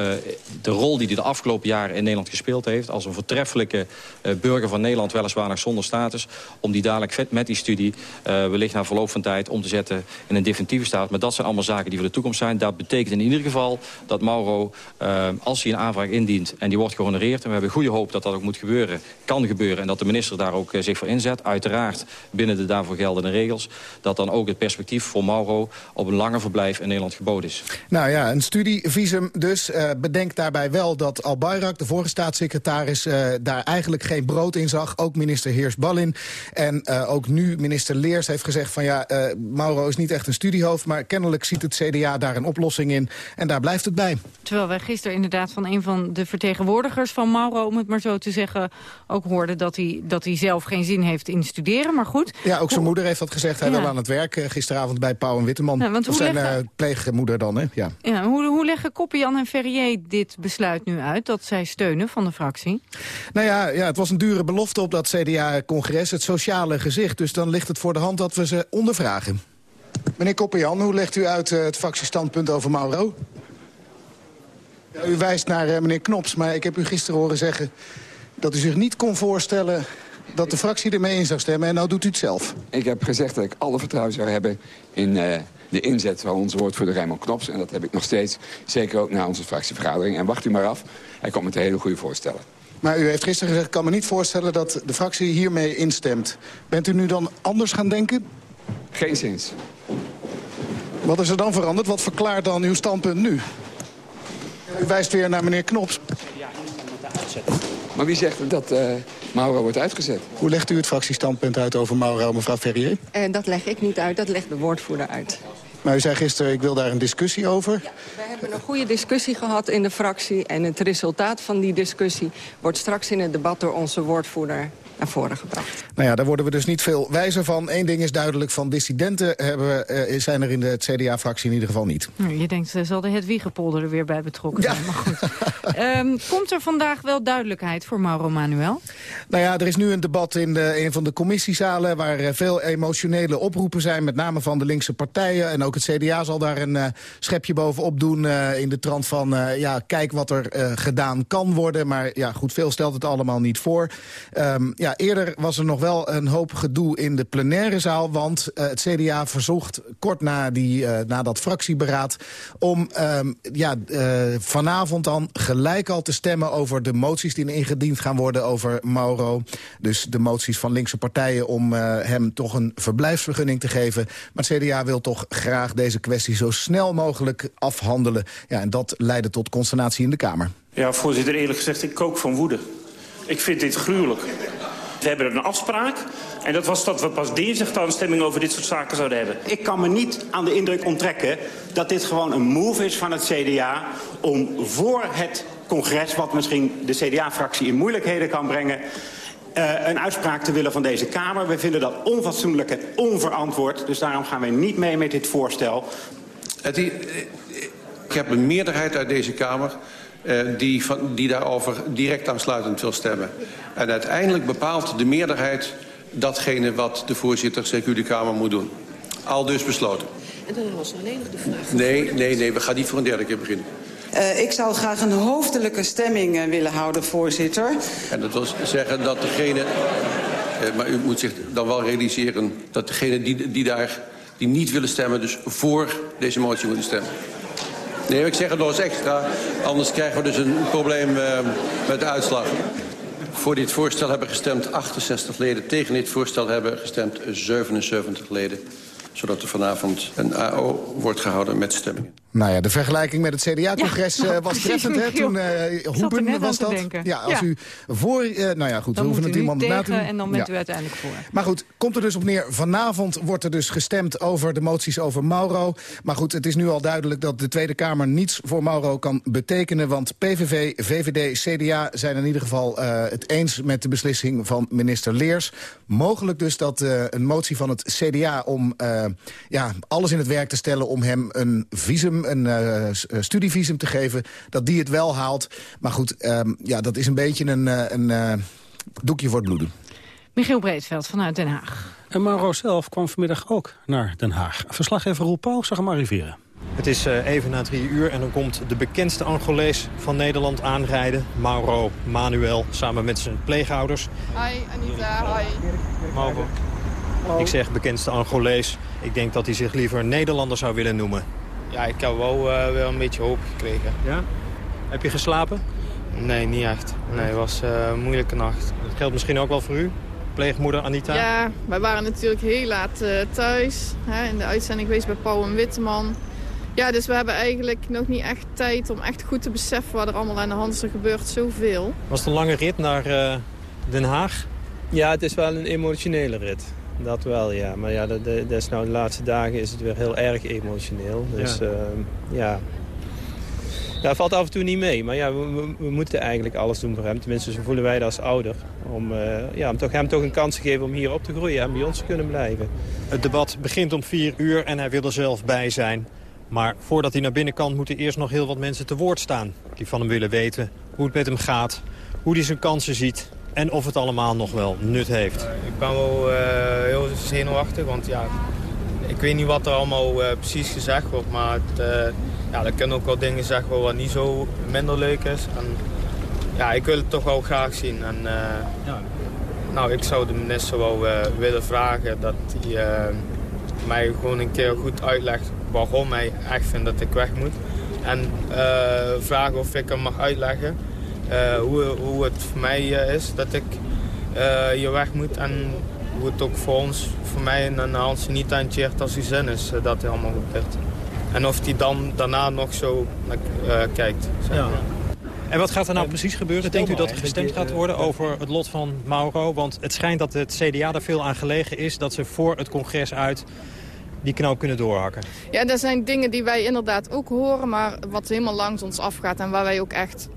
de rol die hij de afgelopen jaren in Nederland gespeeld heeft... als een voortreffelijke uh, burger van Nederland, weliswaar nog zonder status... om die dadelijk met die studie uh, wellicht na verloop van tijd om te zetten in een definitieve staat. Maar dat zijn allemaal zaken die voor de toekomst zijn. Dat betekent in ieder geval dat Mauro, uh, als hij een aanvraag indient en die wordt gehonoreerd... en we hebben goede hoop dat dat ook moet gebeuren, kan gebeuren... en dat de minister daar ook uh, zich voor inzet, uiteraard binnen de daarvoor geldende regels... dat dan ook het perspectief voor Mauro op een langer verblijf in Nederland geboden is. Nou ja, een studievisum dus. Uh, bedenk daarbij wel dat Al Bayrak, de vorige staatssecretaris... Daar eigenlijk geen brood in zag. Ook minister Heers Ballin. En ook nu minister Leers heeft gezegd van ja, Mauro is niet echt een studiehoofd... maar kennelijk ziet het CDA daar een oplossing in. En daar blijft het bij. Terwijl wij gisteren inderdaad van een van de vertegenwoordigers van Mauro... om het maar zo te zeggen, ook hoorden dat hij, dat hij zelf geen zin heeft in studeren. Maar goed. Ja, ook zijn moeder heeft dat gezegd. Hij ja. wil aan het werk uh, gisteravond bij Pauw en Witteman. Ja, want of zijn leggen... uh, pleegmoeder dan, hè? Ja. Ja, hoe, hoe leggen Koppian en Ferrier dit besluit nu uit... dat zij steunen van de fractie? Nou ja, ja het was een dure belofte op dat CDA-congres. Het sociale gezicht. Dus dan ligt het voor de hand dat we ze ondervragen. Meneer Kopperjan, hoe legt u uit uh, het fractiestandpunt over Mauro? Ja, u wijst naar uh, meneer Knops, maar ik heb u gisteren horen zeggen... dat u zich niet kon voorstellen dat de fractie ermee in zou stemmen. En nou doet u het zelf. Ik heb gezegd dat ik alle vertrouwen zou hebben in uh, de inzet van onze woordvoerder Raymond Knops. En dat heb ik nog steeds, zeker ook na onze fractievergadering. En wacht u maar af, hij komt met hele goede voorstellen. Maar u heeft gisteren gezegd, ik kan me niet voorstellen dat de fractie hiermee instemt. Bent u nu dan anders gaan denken? Geen zins. Wat is er dan veranderd? Wat verklaart dan uw standpunt nu? U wijst weer naar meneer Knops. Ja, maar wie zegt dat uh, Mauro wordt uitgezet? Hoe legt u het fractiestandpunt uit over Mauro, mevrouw Ferrier? Uh, dat leg ik niet uit, dat legt de woordvoerder uit. Maar u zei gisteren, ik wil daar een discussie over. Ja, wij hebben een goede discussie gehad in de fractie. En het resultaat van die discussie wordt straks in het debat door onze woordvoerder naar voren gebracht. Nou ja, daar worden we dus niet veel wijzer van. Eén ding is duidelijk, van dissidenten hebben, uh, zijn er in de CDA-fractie in ieder geval niet. Nou, je denkt, zal de Hedwiegepolder er weer bij betrokken zijn. Ja. Maar goed. um, komt er vandaag wel duidelijkheid voor Mauro Manuel? Nou ja, er is nu een debat in de, een van de commissiezalen... waar uh, veel emotionele oproepen zijn, met name van de linkse partijen. En ook het CDA zal daar een uh, schepje bovenop doen in de trant van... ja, kijk wat er gedaan kan worden. Maar ja, goed, veel stelt het allemaal niet voor. Um, ja, eerder was er nog wel een hoop gedoe in de plenaire zaal... want het CDA verzocht kort na, die, na dat fractieberaad... om ehm, ja, vanavond dan gelijk al te stemmen over de moties die ingediend gaan worden over Mauro. Dus de moties van linkse partijen om hem toch een verblijfsvergunning te geven. Maar het CDA wil toch graag deze kwestie zo snel mogelijk afhandelen. Ja, en dat leidde tot consternatie in de Kamer. Ja, voorzitter, eerlijk gezegd, ik kook van woede. Ik vind dit gruwelijk. We hebben een afspraak. En dat was dat we pas dinsdag dan een stemming over dit soort zaken zouden hebben. Ik kan me niet aan de indruk onttrekken dat dit gewoon een move is van het CDA... om voor het congres, wat misschien de CDA-fractie in moeilijkheden kan brengen... Uh, een uitspraak te willen van deze Kamer. We vinden dat onfatsoenlijk en onverantwoord. Dus daarom gaan wij niet mee met dit voorstel. Het, ik heb een meerderheid uit deze Kamer die, van, die daarover direct aansluitend wil stemmen. En uiteindelijk bepaalt de meerderheid datgene wat de voorzitter, zeker de Kamer, moet doen. Al dus besloten. En dan was er alleen nog de vraag... Nee, nee, nee, we gaan niet voor een derde keer beginnen. Uh, ik zou graag een hoofdelijke stemming uh, willen houden, voorzitter. En dat wil zeggen dat degene... Uh, maar u moet zich dan wel realiseren dat degene die, die daar die niet willen stemmen... dus voor deze motie moeten stemmen. Nee, ik zeg het nog eens extra. Anders krijgen we dus een probleem met de uitslag. Voor dit voorstel hebben gestemd 68 leden. Tegen dit voorstel hebben gestemd 77 leden zodat er vanavond een AO wordt gehouden met stemmingen. Nou ja, de vergelijking met het CDA-congres ja, uh, was treffend. Hè? Toen uh, Hoeben was dat. Ja, als ja. u voor... Uh, nou ja, goed, dan we hoeven het iemand na te doen. En dan bent u uiteindelijk voor. Maar goed, komt er dus op neer. Vanavond wordt er dus gestemd over de moties over Mauro. Maar goed, het is nu al duidelijk dat de Tweede Kamer niets voor Mauro kan betekenen. Want PVV, VVD, CDA zijn in ieder geval het eens met de beslissing van minister Leers. Mogelijk dus dat een motie van het CDA om ja, alles in het werk te stellen om hem een visum een uh, studievisum te geven, dat die het wel haalt. Maar goed, um, ja, dat is een beetje een, uh, een uh, doekje voor het bloeden. Michiel Breedveld vanuit Den Haag. En Mauro zelf kwam vanmiddag ook naar Den Haag. Verslaggever Roel Pauw zag hem arriveren. Het is even na drie uur en dan komt de bekendste Angolees van Nederland aanrijden. Mauro Manuel, samen met zijn pleegouders. Hi Anita, hi. Mauro. Ik zeg bekendste Angolees. Ik denk dat hij zich liever Nederlander zou willen noemen. Ja, ik heb wel, uh, wel een beetje hoop gekregen. Ja? Heb je geslapen? Nee, niet echt. Nee, het was uh, een moeilijke nacht. Dat geldt misschien ook wel voor u? Pleegmoeder Anita? Ja, wij waren natuurlijk heel laat uh, thuis. Hè, in de uitzending geweest bij Paul en Witteman. Ja, dus we hebben eigenlijk nog niet echt tijd om echt goed te beseffen wat er allemaal aan de hand is. Er gebeurt zoveel. Was het een lange rit naar Den Haag? Ja, het is wel een emotionele rit. Dat wel, ja. Maar ja, de, de, nou, de laatste dagen is het weer heel erg emotioneel. Dus ja. Uh, ja. Ja, valt af en toe niet mee. Maar ja, we, we, moeten eigenlijk alles doen voor hem. Tenminste, zo voelen wij dat als ouder. Om, uh, ja, om toch, hem toch een kans te geven om hier op te groeien en bij ons te kunnen blijven. Het debat begint om vier uur en hij wil er zelf bij zijn. Maar voordat hij naar binnen kan, moeten eerst nog heel wat mensen te woord staan. Die van hem willen weten hoe het met hem gaat, hoe hij zijn kansen ziet en of het allemaal nog wel nut heeft. ik ben wel uh, heel zenuwachtig, want ja, ik weet niet wat er allemaal uh, precies gezegd wordt. Maar het, uh, ja, er kunnen ook wel dingen zeggen wat niet zo minder leuk is. En, ja, ik wil het toch wel graag zien. En, ja. Nou, ik zou de minister wel willen vragen dat hij mij gewoon een keer goed uitlegt waarom hij echt vindt dat ik weg moet. En vragen of ik hem mag uitleggen uh, hoe, hoe het voor mij uh, is dat ik uh, hier weg moet. En hoe het ook voor ons, voor mij en Hans niet hanteert als hij zin is dat hij allemaal gebeurt. En of hij dan daarna nog zo kijkt. Ja. En wat gaat er nou precies gebeuren? Denkt u dat er gestemd gaat worden over het lot van Mauro? Want het schijnt dat het CDA er veel aan gelegen is... dat ze voor het congres uit die knoop kunnen doorhakken. Ja, dat zijn dingen die wij inderdaad ook horen... maar wat helemaal langs ons afgaat en waar wij ook echt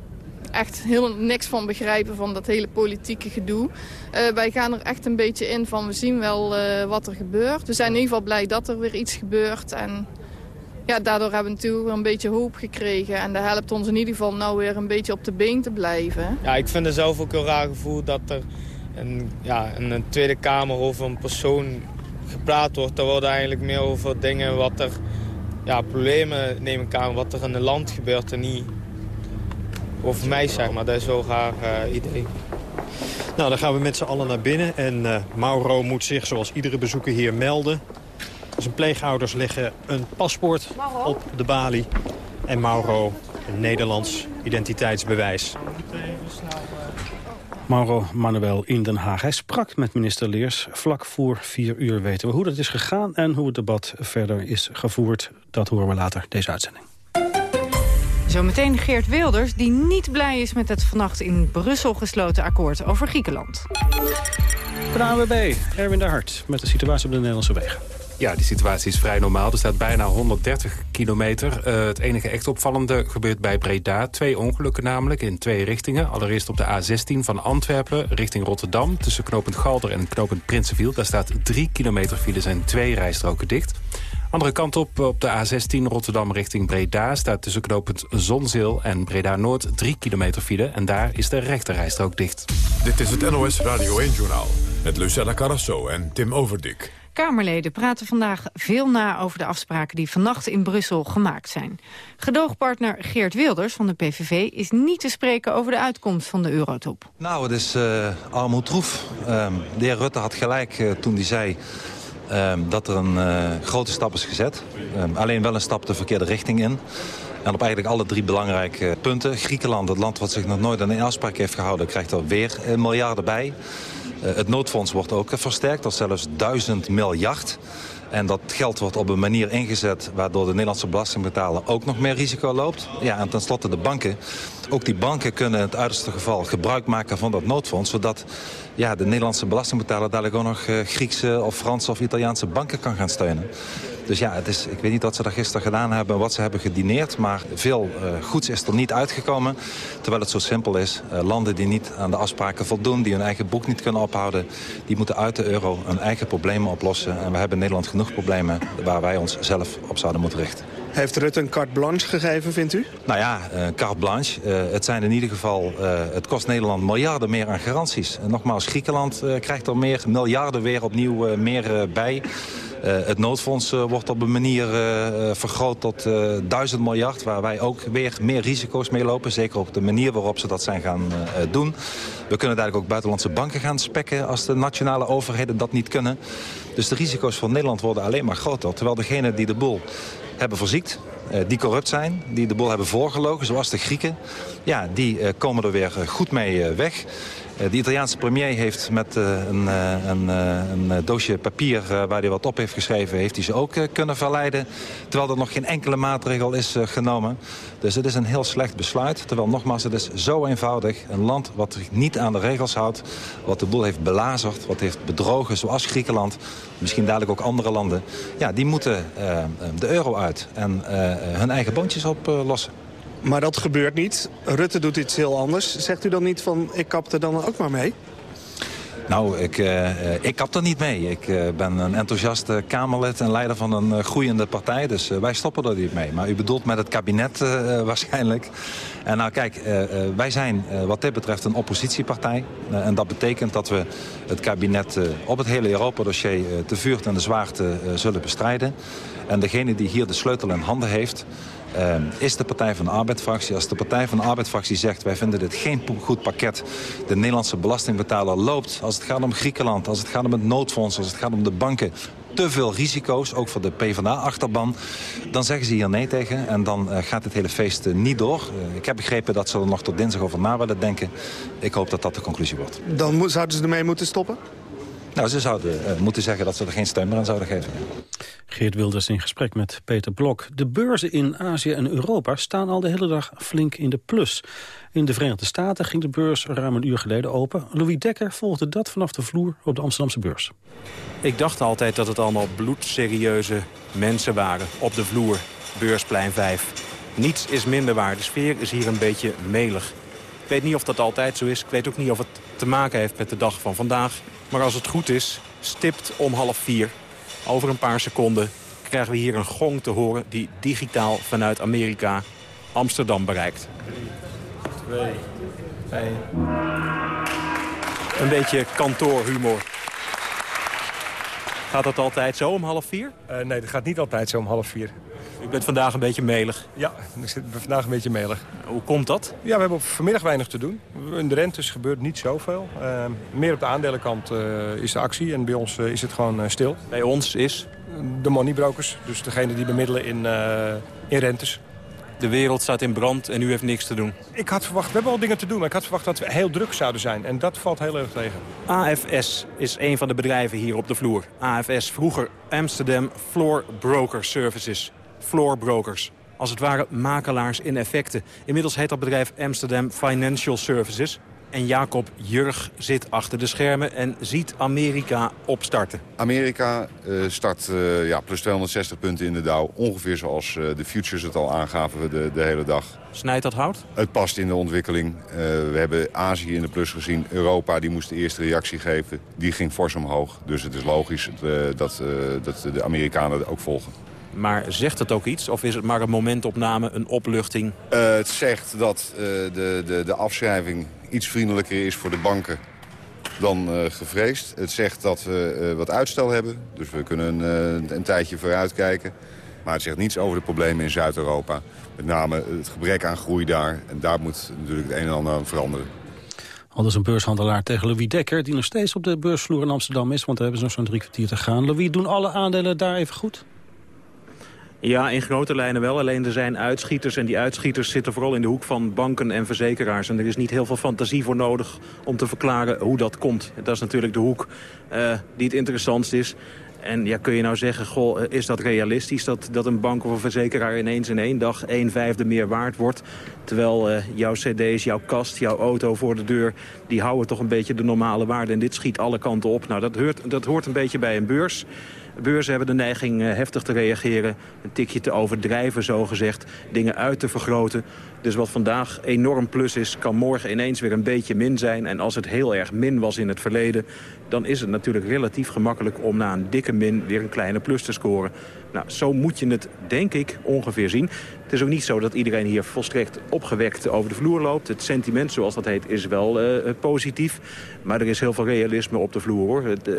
echt helemaal niks van begrijpen van dat hele politieke gedoe. Uh, wij gaan er echt een beetje in van we zien wel uh, wat er gebeurt. We zijn in ieder geval blij dat er weer iets gebeurt. En ja, daardoor hebben we natuurlijk een beetje hoop gekregen. En dat helpt ons in ieder geval nou weer een beetje op de been te blijven. Ja, ik vind het zelf ook een raar gevoel dat er een, ja, in een Tweede Kamer over een persoon gepraat wordt. Er wordt eigenlijk meer over dingen wat er... Ja, problemen neem ik aan, wat er in het land gebeurt en niet over mij, zeg maar. Dat is wel graag uh, idee. Nou, dan gaan we met z'n allen naar binnen. En uh, Mauro moet zich, zoals iedere bezoeker hier, melden. Zijn pleegouders leggen een paspoort op de balie. En Mauro een Nederlands identiteitsbewijs. Mauro Manuel in Den Haag. Hij sprak met minister Leers. Vlak voor vier uur weten we hoe dat is gegaan... en hoe het debat verder is gevoerd. Dat horen we later, deze uitzending. Zometeen Geert Wilders, die niet blij is met het vannacht in Brussel gesloten akkoord over Griekenland. Van de AWB, Erwin de Hart, met de situatie op de Nederlandse wegen. Ja, die situatie is vrij normaal. Er staat bijna 130 kilometer. Uh, het enige echt opvallende gebeurt bij Breda. Twee ongelukken namelijk in twee richtingen. Allereerst op de A16 van Antwerpen richting Rotterdam... tussen knooppunt Galder en knooppunt Prinsenviel. Daar staat 3 kilometer file, zijn twee rijstroken dicht. Andere kant op, op de A16 Rotterdam richting Breda... staat tussen knooppunt Zonzeel en Breda-Noord 3 kilometer file... en daar is de rechterrijstrook dicht. Dit is het NOS Radio 1-journaal met Lucella Carrasso en Tim Overdik. Kamerleden praten vandaag veel na over de afspraken die vannacht in Brussel gemaakt zijn. Gedoogpartner Geert Wilders van de PVV is niet te spreken over de uitkomst van de eurotop. Nou, het is uh, armoedroef. Uh, de heer Rutte had gelijk uh, toen hij zei dat er een uh, grote stap is gezet. Uh, alleen wel een stap de verkeerde richting in. En op eigenlijk alle drie belangrijke punten. Griekenland, het land wat zich nog nooit aan een afspraak heeft gehouden... krijgt er weer miljarden bij. Uh, het noodfonds wordt ook versterkt tot zelfs duizend miljard. En dat geld wordt op een manier ingezet... waardoor de Nederlandse belastingbetaler ook nog meer risico loopt. Ja, en tenslotte de banken. Ook die banken kunnen in het uiterste geval gebruik maken van dat noodfonds... zodat ja, de Nederlandse belastingbetaler dadelijk ook nog uh, Griekse of Franse of Italiaanse banken kan gaan steunen. Dus ja, het is, ik weet niet wat ze daar gisteren gedaan hebben, wat ze hebben gedineerd. Maar veel uh, goeds is er niet uitgekomen. Terwijl het zo simpel is. Uh, landen die niet aan de afspraken voldoen, die hun eigen boek niet kunnen ophouden... die moeten uit de euro hun eigen problemen oplossen. En we hebben in Nederland genoeg problemen waar wij ons zelf op zouden moeten richten. Heeft Rutte een carte blanche gegeven, vindt u? Nou ja, uh, carte blanche. Uh, het zijn in ieder geval, uh, het kost Nederland miljarden meer aan garanties. En nogmaals, Griekenland krijgt er meer miljarden weer opnieuw meer bij. Het noodfonds wordt op een manier vergroot tot duizend miljard... waar wij ook weer meer risico's mee lopen. Zeker op de manier waarop ze dat zijn gaan doen. We kunnen dadelijk ook buitenlandse banken gaan spekken... als de nationale overheden dat niet kunnen. Dus de risico's van Nederland worden alleen maar groter. Terwijl degene die de boel hebben verziekt, die corrupt zijn, die de boel hebben voorgelogen, zoals de Grieken... ja, die komen er weer goed mee weg. De Italiaanse premier heeft met een, een, een doosje papier waar hij wat op heeft geschreven... heeft hij ze ook kunnen verleiden. Terwijl er nog geen enkele maatregel is genomen. Dus het is een heel slecht besluit. Terwijl nogmaals, het is zo eenvoudig. Een land wat zich niet aan de regels houdt. Wat de boel heeft belazerd. Wat heeft bedrogen, zoals Griekenland. Misschien dadelijk ook andere landen. Ja, die moeten de euro uit. En hun eigen boontjes oplossen. Maar dat gebeurt niet. Rutte doet iets heel anders. Zegt u dan niet van, ik kap er dan ook maar mee? Nou, ik, uh, ik kap er niet mee. Ik uh, ben een enthousiaste Kamerlid en leider van een groeiende partij. Dus wij stoppen er niet mee. Maar u bedoelt met het kabinet waarschijnlijk. En nou kijk, wij zijn wat dit betreft een oppositiepartij. en dat betekent dat we het kabinet op het hele Europa-dossier... te vuurt en de zwaarte zullen bestrijden. En degene die hier de sleutel in handen heeft... Uh, is de Partij van de Arbeid-fractie. Als de Partij van de Arbeid-fractie zegt... wij vinden dit geen goed pakket. De Nederlandse belastingbetaler loopt. Als het gaat om Griekenland, als het gaat om het noodfonds... als het gaat om de banken te veel risico's, ook voor de PvdA-achterban. Dan zeggen ze hier nee tegen en dan uh, gaat het hele feest uh, niet door. Uh, ik heb begrepen dat ze er nog tot dinsdag over na willen denken. Ik hoop dat dat de conclusie wordt. Dan zouden ze ermee moeten stoppen? Nou, ze zouden uh, moeten zeggen dat ze er geen steun meer aan zouden geven. Geert Wilders in gesprek met Peter Blok. De beurzen in Azië en Europa staan al de hele dag flink in de plus. In de Verenigde Staten ging de beurs ruim een uur geleden open. Louis Dekker volgde dat vanaf de vloer op de Amsterdamse beurs. Ik dacht altijd dat het allemaal bloedserieuze mensen waren op de vloer. Beursplein 5. Niets is minder waar. De sfeer is hier een beetje melig. Ik weet niet of dat altijd zo is. Ik weet ook niet of het te maken heeft met de dag van vandaag. Maar als het goed is, stipt om half vier, over een paar seconden... krijgen we hier een gong te horen die digitaal vanuit Amerika Amsterdam bereikt. 2, 1. Een beetje kantoorhumor. Gaat dat altijd zo om half vier? Uh, nee, dat gaat niet altijd zo om half vier. U bent vandaag een beetje melig. Ja, ik zit vandaag een beetje melig. Hoe komt dat? Ja, we hebben vanmiddag weinig te doen. In de rentes gebeurt niet zoveel. Uh, meer op de aandelenkant uh, is de actie en bij ons uh, is het gewoon stil. Bij ons is? De moneybrokers, dus degene die bemiddelen in, in rentes. De wereld staat in brand en u heeft niks te doen. Ik had verwacht, we hebben al dingen te doen, maar ik had verwacht dat we heel druk zouden zijn. En dat valt heel erg tegen. AFS is een van de bedrijven hier op de vloer. AFS, vroeger Amsterdam Floor Broker Services. Floor Brokers. Als het ware makelaars in effecten. Inmiddels heet dat bedrijf Amsterdam Financial Services. En Jacob Jurg zit achter de schermen en ziet Amerika opstarten. Amerika uh, start uh, ja, plus 260 punten in de Dow. Ongeveer zoals uh, de futures het al aangaven de, de hele dag. Snijdt dat hout? Het past in de ontwikkeling. we hebben Azië in de plus gezien. Europa die moest de eerste reactie geven. Die ging fors omhoog. Dus het is logisch dat, dat de Amerikanen ook volgen. Maar zegt het ook iets? Of is het maar een momentopname, een opluchting? Uh, het zegt dat uh, de, de, de afschrijving iets vriendelijker is voor de banken dan uh, gevreesd. Het zegt dat we wat uitstel hebben. Dus we kunnen een tijdje vooruitkijken. Maar het zegt niets over de problemen in Zuid-Europa. Met name het gebrek aan groei daar. En daar moet natuurlijk het een en ander aan veranderen. Al is een beurshandelaar tegen Louis Dekker... die nog steeds op de beursvloer in Amsterdam is. Want we hebben nog zo'n drie kwartier te gaan. Louis, doen alle aandelen daar even goed? Ja, in grote lijnen wel. Alleen er zijn uitschieters en die uitschieters zitten vooral in de hoek van banken en verzekeraars. En er is niet heel veel fantasie voor nodig om te verklaren hoe dat komt. Dat is natuurlijk de hoek uh, die het interessantst is. En ja, kun je nou zeggen, goh, eh, is dat realistisch dat, dat een bank of een verzekeraar ineens in één dag een vijfde meer waard wordt? Terwijl uh, jouw cd's, jouw kast, jouw auto voor de deur, die houden toch een beetje de normale waarde. En dit schiet alle kanten op. Nou, dat, hoort, dat hoort een beetje bij een beurs. Beurzen hebben de neiging eh, heftig te reageren. Een tikje te overdrijven, zogezegd. Dingen uit te vergroten. Dus wat vandaag enorm plus is, kan morgen ineens weer een beetje min zijn. En als het heel erg min was in het verleden... dan is het natuurlijk relatief gemakkelijk om na een dikke min weer een kleine plus te scoren. Nou, zo moet je het, denk ik, ongeveer zien. Het is ook niet zo dat iedereen hier volstrekt opgewekt over de vloer loopt. Het sentiment, zoals dat heet, is wel uh, positief. Maar er is heel veel realisme op de vloer, hoor. Het, uh,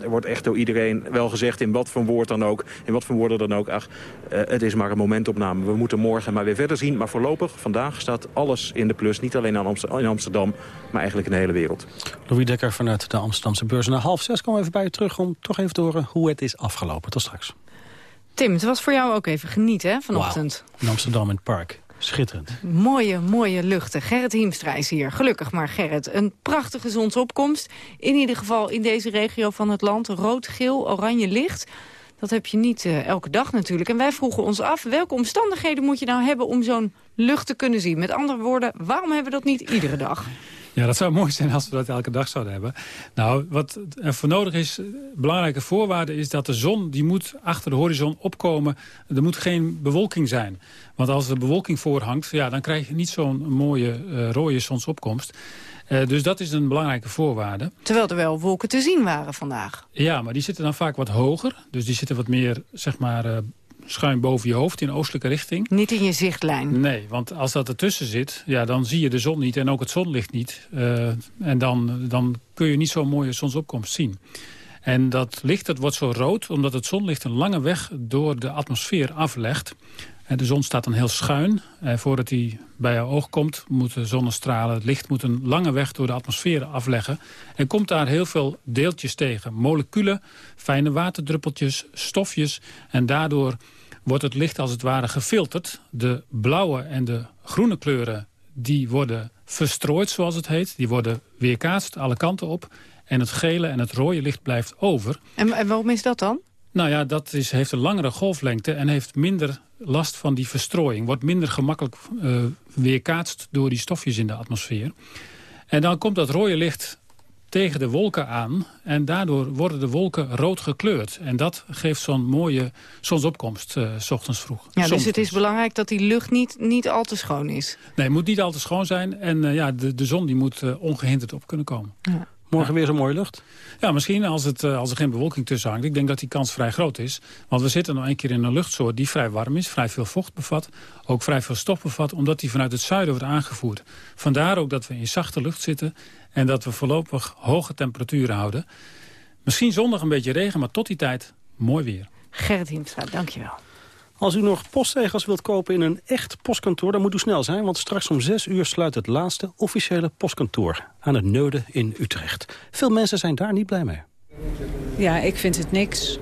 er wordt echt door iedereen wel gezegd, in wat voor woord dan ook... in wat voor woorden dan ook, ach, uh, het is maar een momentopname. We moeten morgen maar weer verder zien. Maar voorlopig, vandaag, staat alles in de plus. Niet alleen in Amsterdam, maar eigenlijk in de hele wereld. Louis Dekker vanuit de Amsterdamse beurs. Na half zes komen we even bij je terug om toch even te horen hoe het is afgelopen. Tot straks. Tim, het was voor jou ook even genieten hè, vanochtend. Wow. In Amsterdam in het park. Schitterend. Mooie, mooie luchten. Gerrit Hiemstra is hier. Gelukkig maar, Gerrit. Een prachtige zonsopkomst. In ieder geval in deze regio van het land. Rood, geel, oranje licht. Dat heb je niet uh, elke dag natuurlijk. En wij vroegen ons af, welke omstandigheden moet je nou hebben... om zo'n lucht te kunnen zien? Met andere woorden, waarom hebben we dat niet iedere dag? Ja, dat zou mooi zijn als we dat elke dag zouden hebben. Nou, wat er voor nodig is, belangrijke voorwaarde is dat de zon... die moet achter de horizon opkomen. Er moet geen bewolking zijn. Want als er bewolking voorhangt, ja, dan krijg je niet zo'n mooie uh, rode zonsopkomst. Uh, dus dat is een belangrijke voorwaarde. Terwijl er wel wolken te zien waren vandaag. Ja, maar die zitten dan vaak wat hoger. Dus die zitten wat meer, zeg maar, uh, schuin boven je hoofd in oostelijke richting. Niet in je zichtlijn? Nee, want als dat ertussen zit, ja, dan zie je de zon niet en ook het zonlicht niet. Uh, en dan, dan kun je niet zo'n mooie zonsopkomst zien. En dat licht dat wordt zo rood omdat het zonlicht een lange weg door de atmosfeer aflegt. De zon staat dan heel schuin. voordat hij bij je oog komt, moeten zonnestralen, het licht moet een lange weg door de atmosfeer afleggen. En komt daar heel veel deeltjes tegen. Moleculen, fijne waterdruppeltjes, stofjes. En daardoor wordt het licht als het ware gefilterd. De blauwe en de groene kleuren die worden verstrooid, zoals het heet. Die worden weerkaatst alle kanten op. En het gele en het rode licht blijft over. En, en waarom is dat dan? Nou ja, dat is, heeft een langere golflengte en heeft minder last van die verstrooiing. Wordt minder gemakkelijk uh, weerkaatst door die stofjes in de atmosfeer. En dan komt dat rode licht tegen de wolken aan. En daardoor worden de wolken rood gekleurd. En dat geeft zo'n mooie zonsopkomst uh, s ochtends vroeg. Ja, dus het is belangrijk dat die lucht niet, niet al te schoon is. Nee, het moet niet al te schoon zijn. En uh, ja, de, de zon die moet uh, ongehinderd op kunnen komen. Ja. Morgen weer zo'n mooie lucht? Ja, misschien als, het, als er geen bewolking tussen hangt. Ik denk dat die kans vrij groot is. Want we zitten nog een keer in een luchtsoort die vrij warm is. Vrij veel vocht bevat. Ook vrij veel stof bevat. Omdat die vanuit het zuiden wordt aangevoerd. Vandaar ook dat we in zachte lucht zitten. En dat we voorlopig hoge temperaturen houden. Misschien zondag een beetje regen, maar tot die tijd mooi weer. Gerrit Hiemstra, dankjewel. Als u nog postzegels wilt kopen in een echt postkantoor... dan moet u snel zijn, want straks om 6 uur sluit het laatste officiële postkantoor... aan het Neude in Utrecht. Veel mensen zijn daar niet blij mee. Ja, ik vind het niks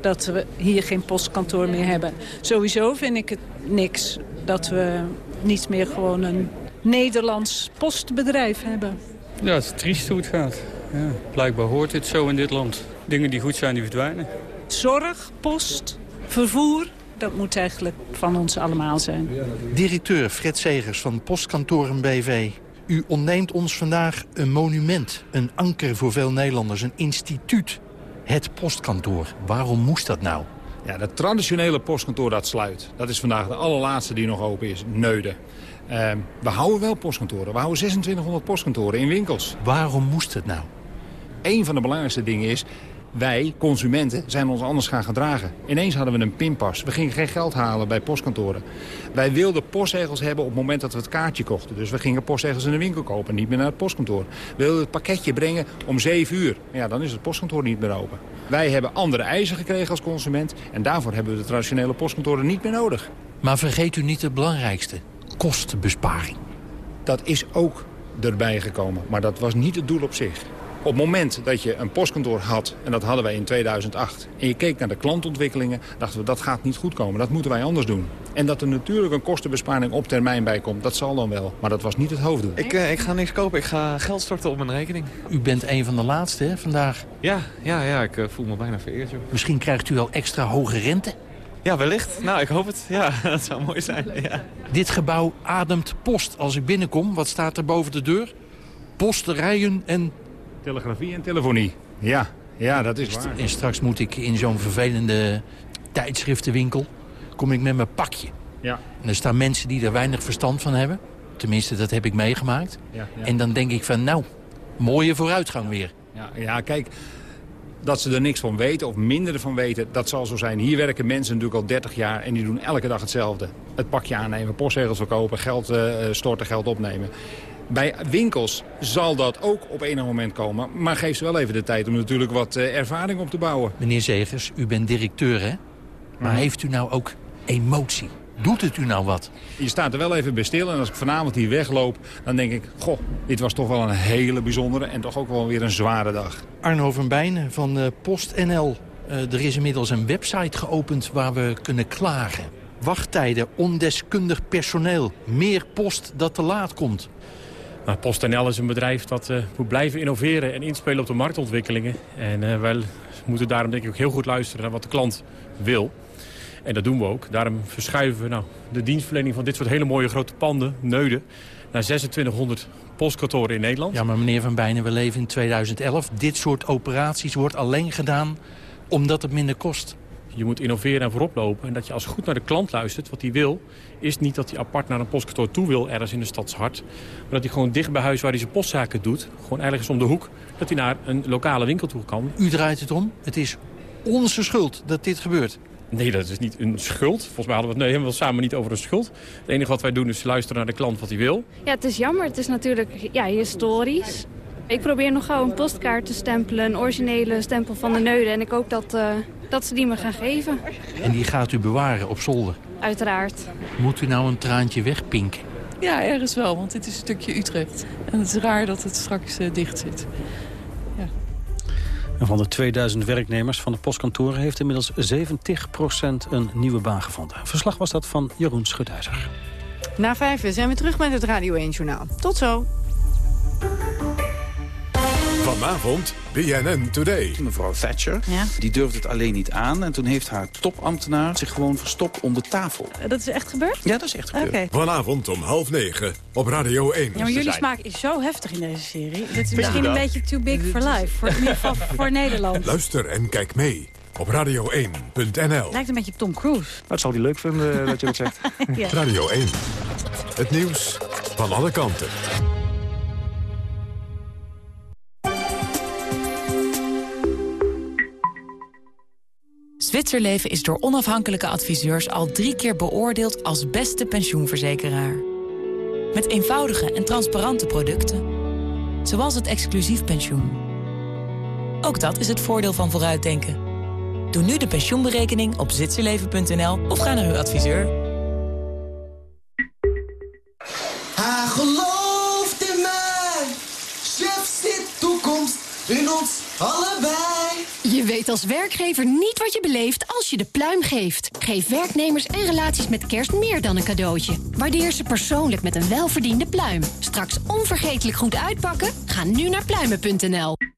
dat we hier geen postkantoor meer hebben. Sowieso vind ik het niks dat we niet meer gewoon een Nederlands postbedrijf hebben. Ja, het is triest hoe het gaat. Ja, blijkbaar hoort het zo in dit land. Dingen die goed zijn, die verdwijnen. Zorg, post, vervoer, dat moet eigenlijk van ons allemaal zijn. Directeur Fred Segers van Postkantoren BV. U ontneemt ons vandaag een monument, een anker voor veel Nederlanders, een instituut. Het postkantoor. Waarom moest dat nou? Ja, dat traditionele postkantoor dat sluit. Dat is vandaag de allerlaatste die nog open is, Neuden. Uh, we houden wel postkantoren. We houden 2600 postkantoren in winkels. Waarom moest het nou? Een van de belangrijkste dingen is wij, consumenten, zijn ons anders gaan gedragen. Ineens hadden we een pinpas. We gingen geen geld halen bij postkantoren. Wij wilden postzegels hebben op het moment dat we het kaartje kochten. Dus we gingen postzegels in de winkel kopen, niet meer naar het postkantoor. We wilden het pakketje brengen om 7 uur. Ja, dan is het postkantoor niet meer open. Wij hebben andere eisen gekregen als consument... en daarvoor hebben we de traditionele postkantoren niet meer nodig. Maar vergeet u niet het belangrijkste. Kostenbesparing. Dat is ook erbij gekomen, maar dat was niet het doel op zich. Op het moment dat je een postkantoor had, en dat hadden wij in 2008... en je keek naar de klantontwikkelingen, dachten we dat gaat niet goed komen. Dat moeten wij anders doen. En dat er natuurlijk een kostenbesparing op termijn bij komt, dat zal dan wel. Maar dat was niet het hoofddoel. Ik, uh, ik ga niks kopen, ik ga geld storten op mijn rekening. U bent een van de laatste hè, vandaag. Ja, ja, ja ik uh, voel me bijna vereerd. Joh. Misschien krijgt u al extra hoge rente? Ja, wellicht. Nou, ik hoop het. Ja, dat zou mooi zijn. Ja. Dit gebouw ademt post. Als ik binnenkom, wat staat er boven de deur? Posterijen en Telegrafie en telefonie. Ja, ja dat is waar. En straks moet ik in zo'n vervelende tijdschriftenwinkel... kom ik met mijn pakje. Ja. En er staan mensen die er weinig verstand van hebben. Tenminste, dat heb ik meegemaakt. Ja, ja. En dan denk ik van, nou, mooie vooruitgang weer. Ja, ja, kijk, dat ze er niks van weten of minder ervan weten, dat zal zo zijn. Hier werken mensen natuurlijk al 30 jaar en die doen elke dag hetzelfde. Het pakje aannemen, postzegels verkopen, geld uh, storten, geld opnemen. Bij winkels zal dat ook op enig moment komen. Maar geef ze wel even de tijd om natuurlijk wat uh, ervaring op te bouwen. Meneer Zegers, u bent directeur, hè? Maar Mhm. heeft u nou ook emotie? Doet het u nou wat? Je staat er wel even bij stil en als ik vanavond hier wegloop... dan denk ik, goh, dit was toch wel een hele bijzondere... en toch ook wel weer een zware dag. Arno van Bijnen van uh, PostNL. Uh, er is inmiddels een website geopend waar we kunnen klagen. Wachttijden, ondeskundig personeel, meer post dat te laat komt. Nou, PostNL is een bedrijf dat uh, moet blijven innoveren en inspelen op de marktontwikkelingen. En uh, wij moeten daarom denk ik ook heel goed luisteren naar wat de klant wil. En dat doen we ook. Daarom verschuiven we nou, de dienstverlening van dit soort hele mooie grote panden, neuden, naar 2600 postkantoren in Nederland. Ja, maar meneer Van Bijnen, we leven in 2011. Dit soort operaties wordt alleen gedaan omdat het minder kost. Je moet innoveren en voorop lopen. En dat je als goed naar de klant luistert, wat hij wil... is niet dat hij apart naar een postkantoor toe wil, ergens in de stadshart. Maar dat hij gewoon dicht bij huis waar hij zijn postzaken doet... gewoon ergens om de hoek, dat hij naar een lokale winkel toe kan. U draait het om. Het is onze schuld dat dit gebeurt. Nee, dat is niet een schuld. Volgens mij hadden we het nee, helemaal samen niet over een schuld. Het enige wat wij doen is luisteren naar de klant wat hij wil. Ja, het is jammer. Het is natuurlijk ja, historisch. Ik probeer nog gauw een postkaart te stempelen, een originele stempel van de Neuden. En ik hoop dat, uh, dat ze die me gaan geven. En die gaat u bewaren op zolder? Uiteraard. Moet u nou een traantje wegpinken? Ja, ergens wel, want dit is een stukje Utrecht. En het is raar dat het straks uh, dicht zit. Ja. En van de 2000 werknemers van de postkantoren... heeft inmiddels 70% een nieuwe baan gevonden. Verslag was dat van Jeroen Schutijzer. Na vijf zijn we terug met het Radio 1-journaal. Tot zo. Vanavond BNN Today. Mevrouw Thatcher, ja? die durfde het alleen niet aan. En toen heeft haar topambtenaar zich gewoon verstopt onder tafel. Dat is echt gebeurd? Ja, dat is echt gebeurd. Okay. Vanavond om half negen op Radio 1. Ja, maar jullie smaak is zo heftig in deze serie. Dat is misschien een beetje too big for life. Voor, in ieder geval voor Nederland. Luister en kijk mee op radio1.nl. Lijkt een beetje op Tom Cruise. Dat zal hij leuk vinden dat je dat zegt. ja. Radio 1. Het nieuws van alle kanten. Zwitserleven is door onafhankelijke adviseurs al drie keer beoordeeld als beste pensioenverzekeraar. Met eenvoudige en transparante producten. Zoals het exclusief pensioen. Ook dat is het voordeel van vooruitdenken. Doe nu de pensioenberekening op zwitserleven.nl of ga naar uw adviseur. Hij gelooft in mij. Chef zit toekomst in ons allebei. Je weet als werkgever niet wat je beleeft als je de pluim geeft. Geef werknemers en relaties met kerst meer dan een cadeautje. Waardeer ze persoonlijk met een welverdiende pluim. Straks onvergetelijk goed uitpakken? Ga nu naar pluimen.nl.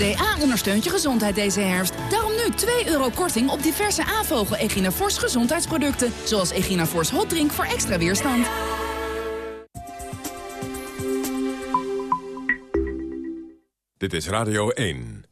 DA ondersteunt je gezondheid deze herfst. Daarom nu 2 euro korting op diverse Avogel Eginafors gezondheidsproducten. Zoals Eginafors Hot Drink voor extra weerstand. Dit is Radio 1.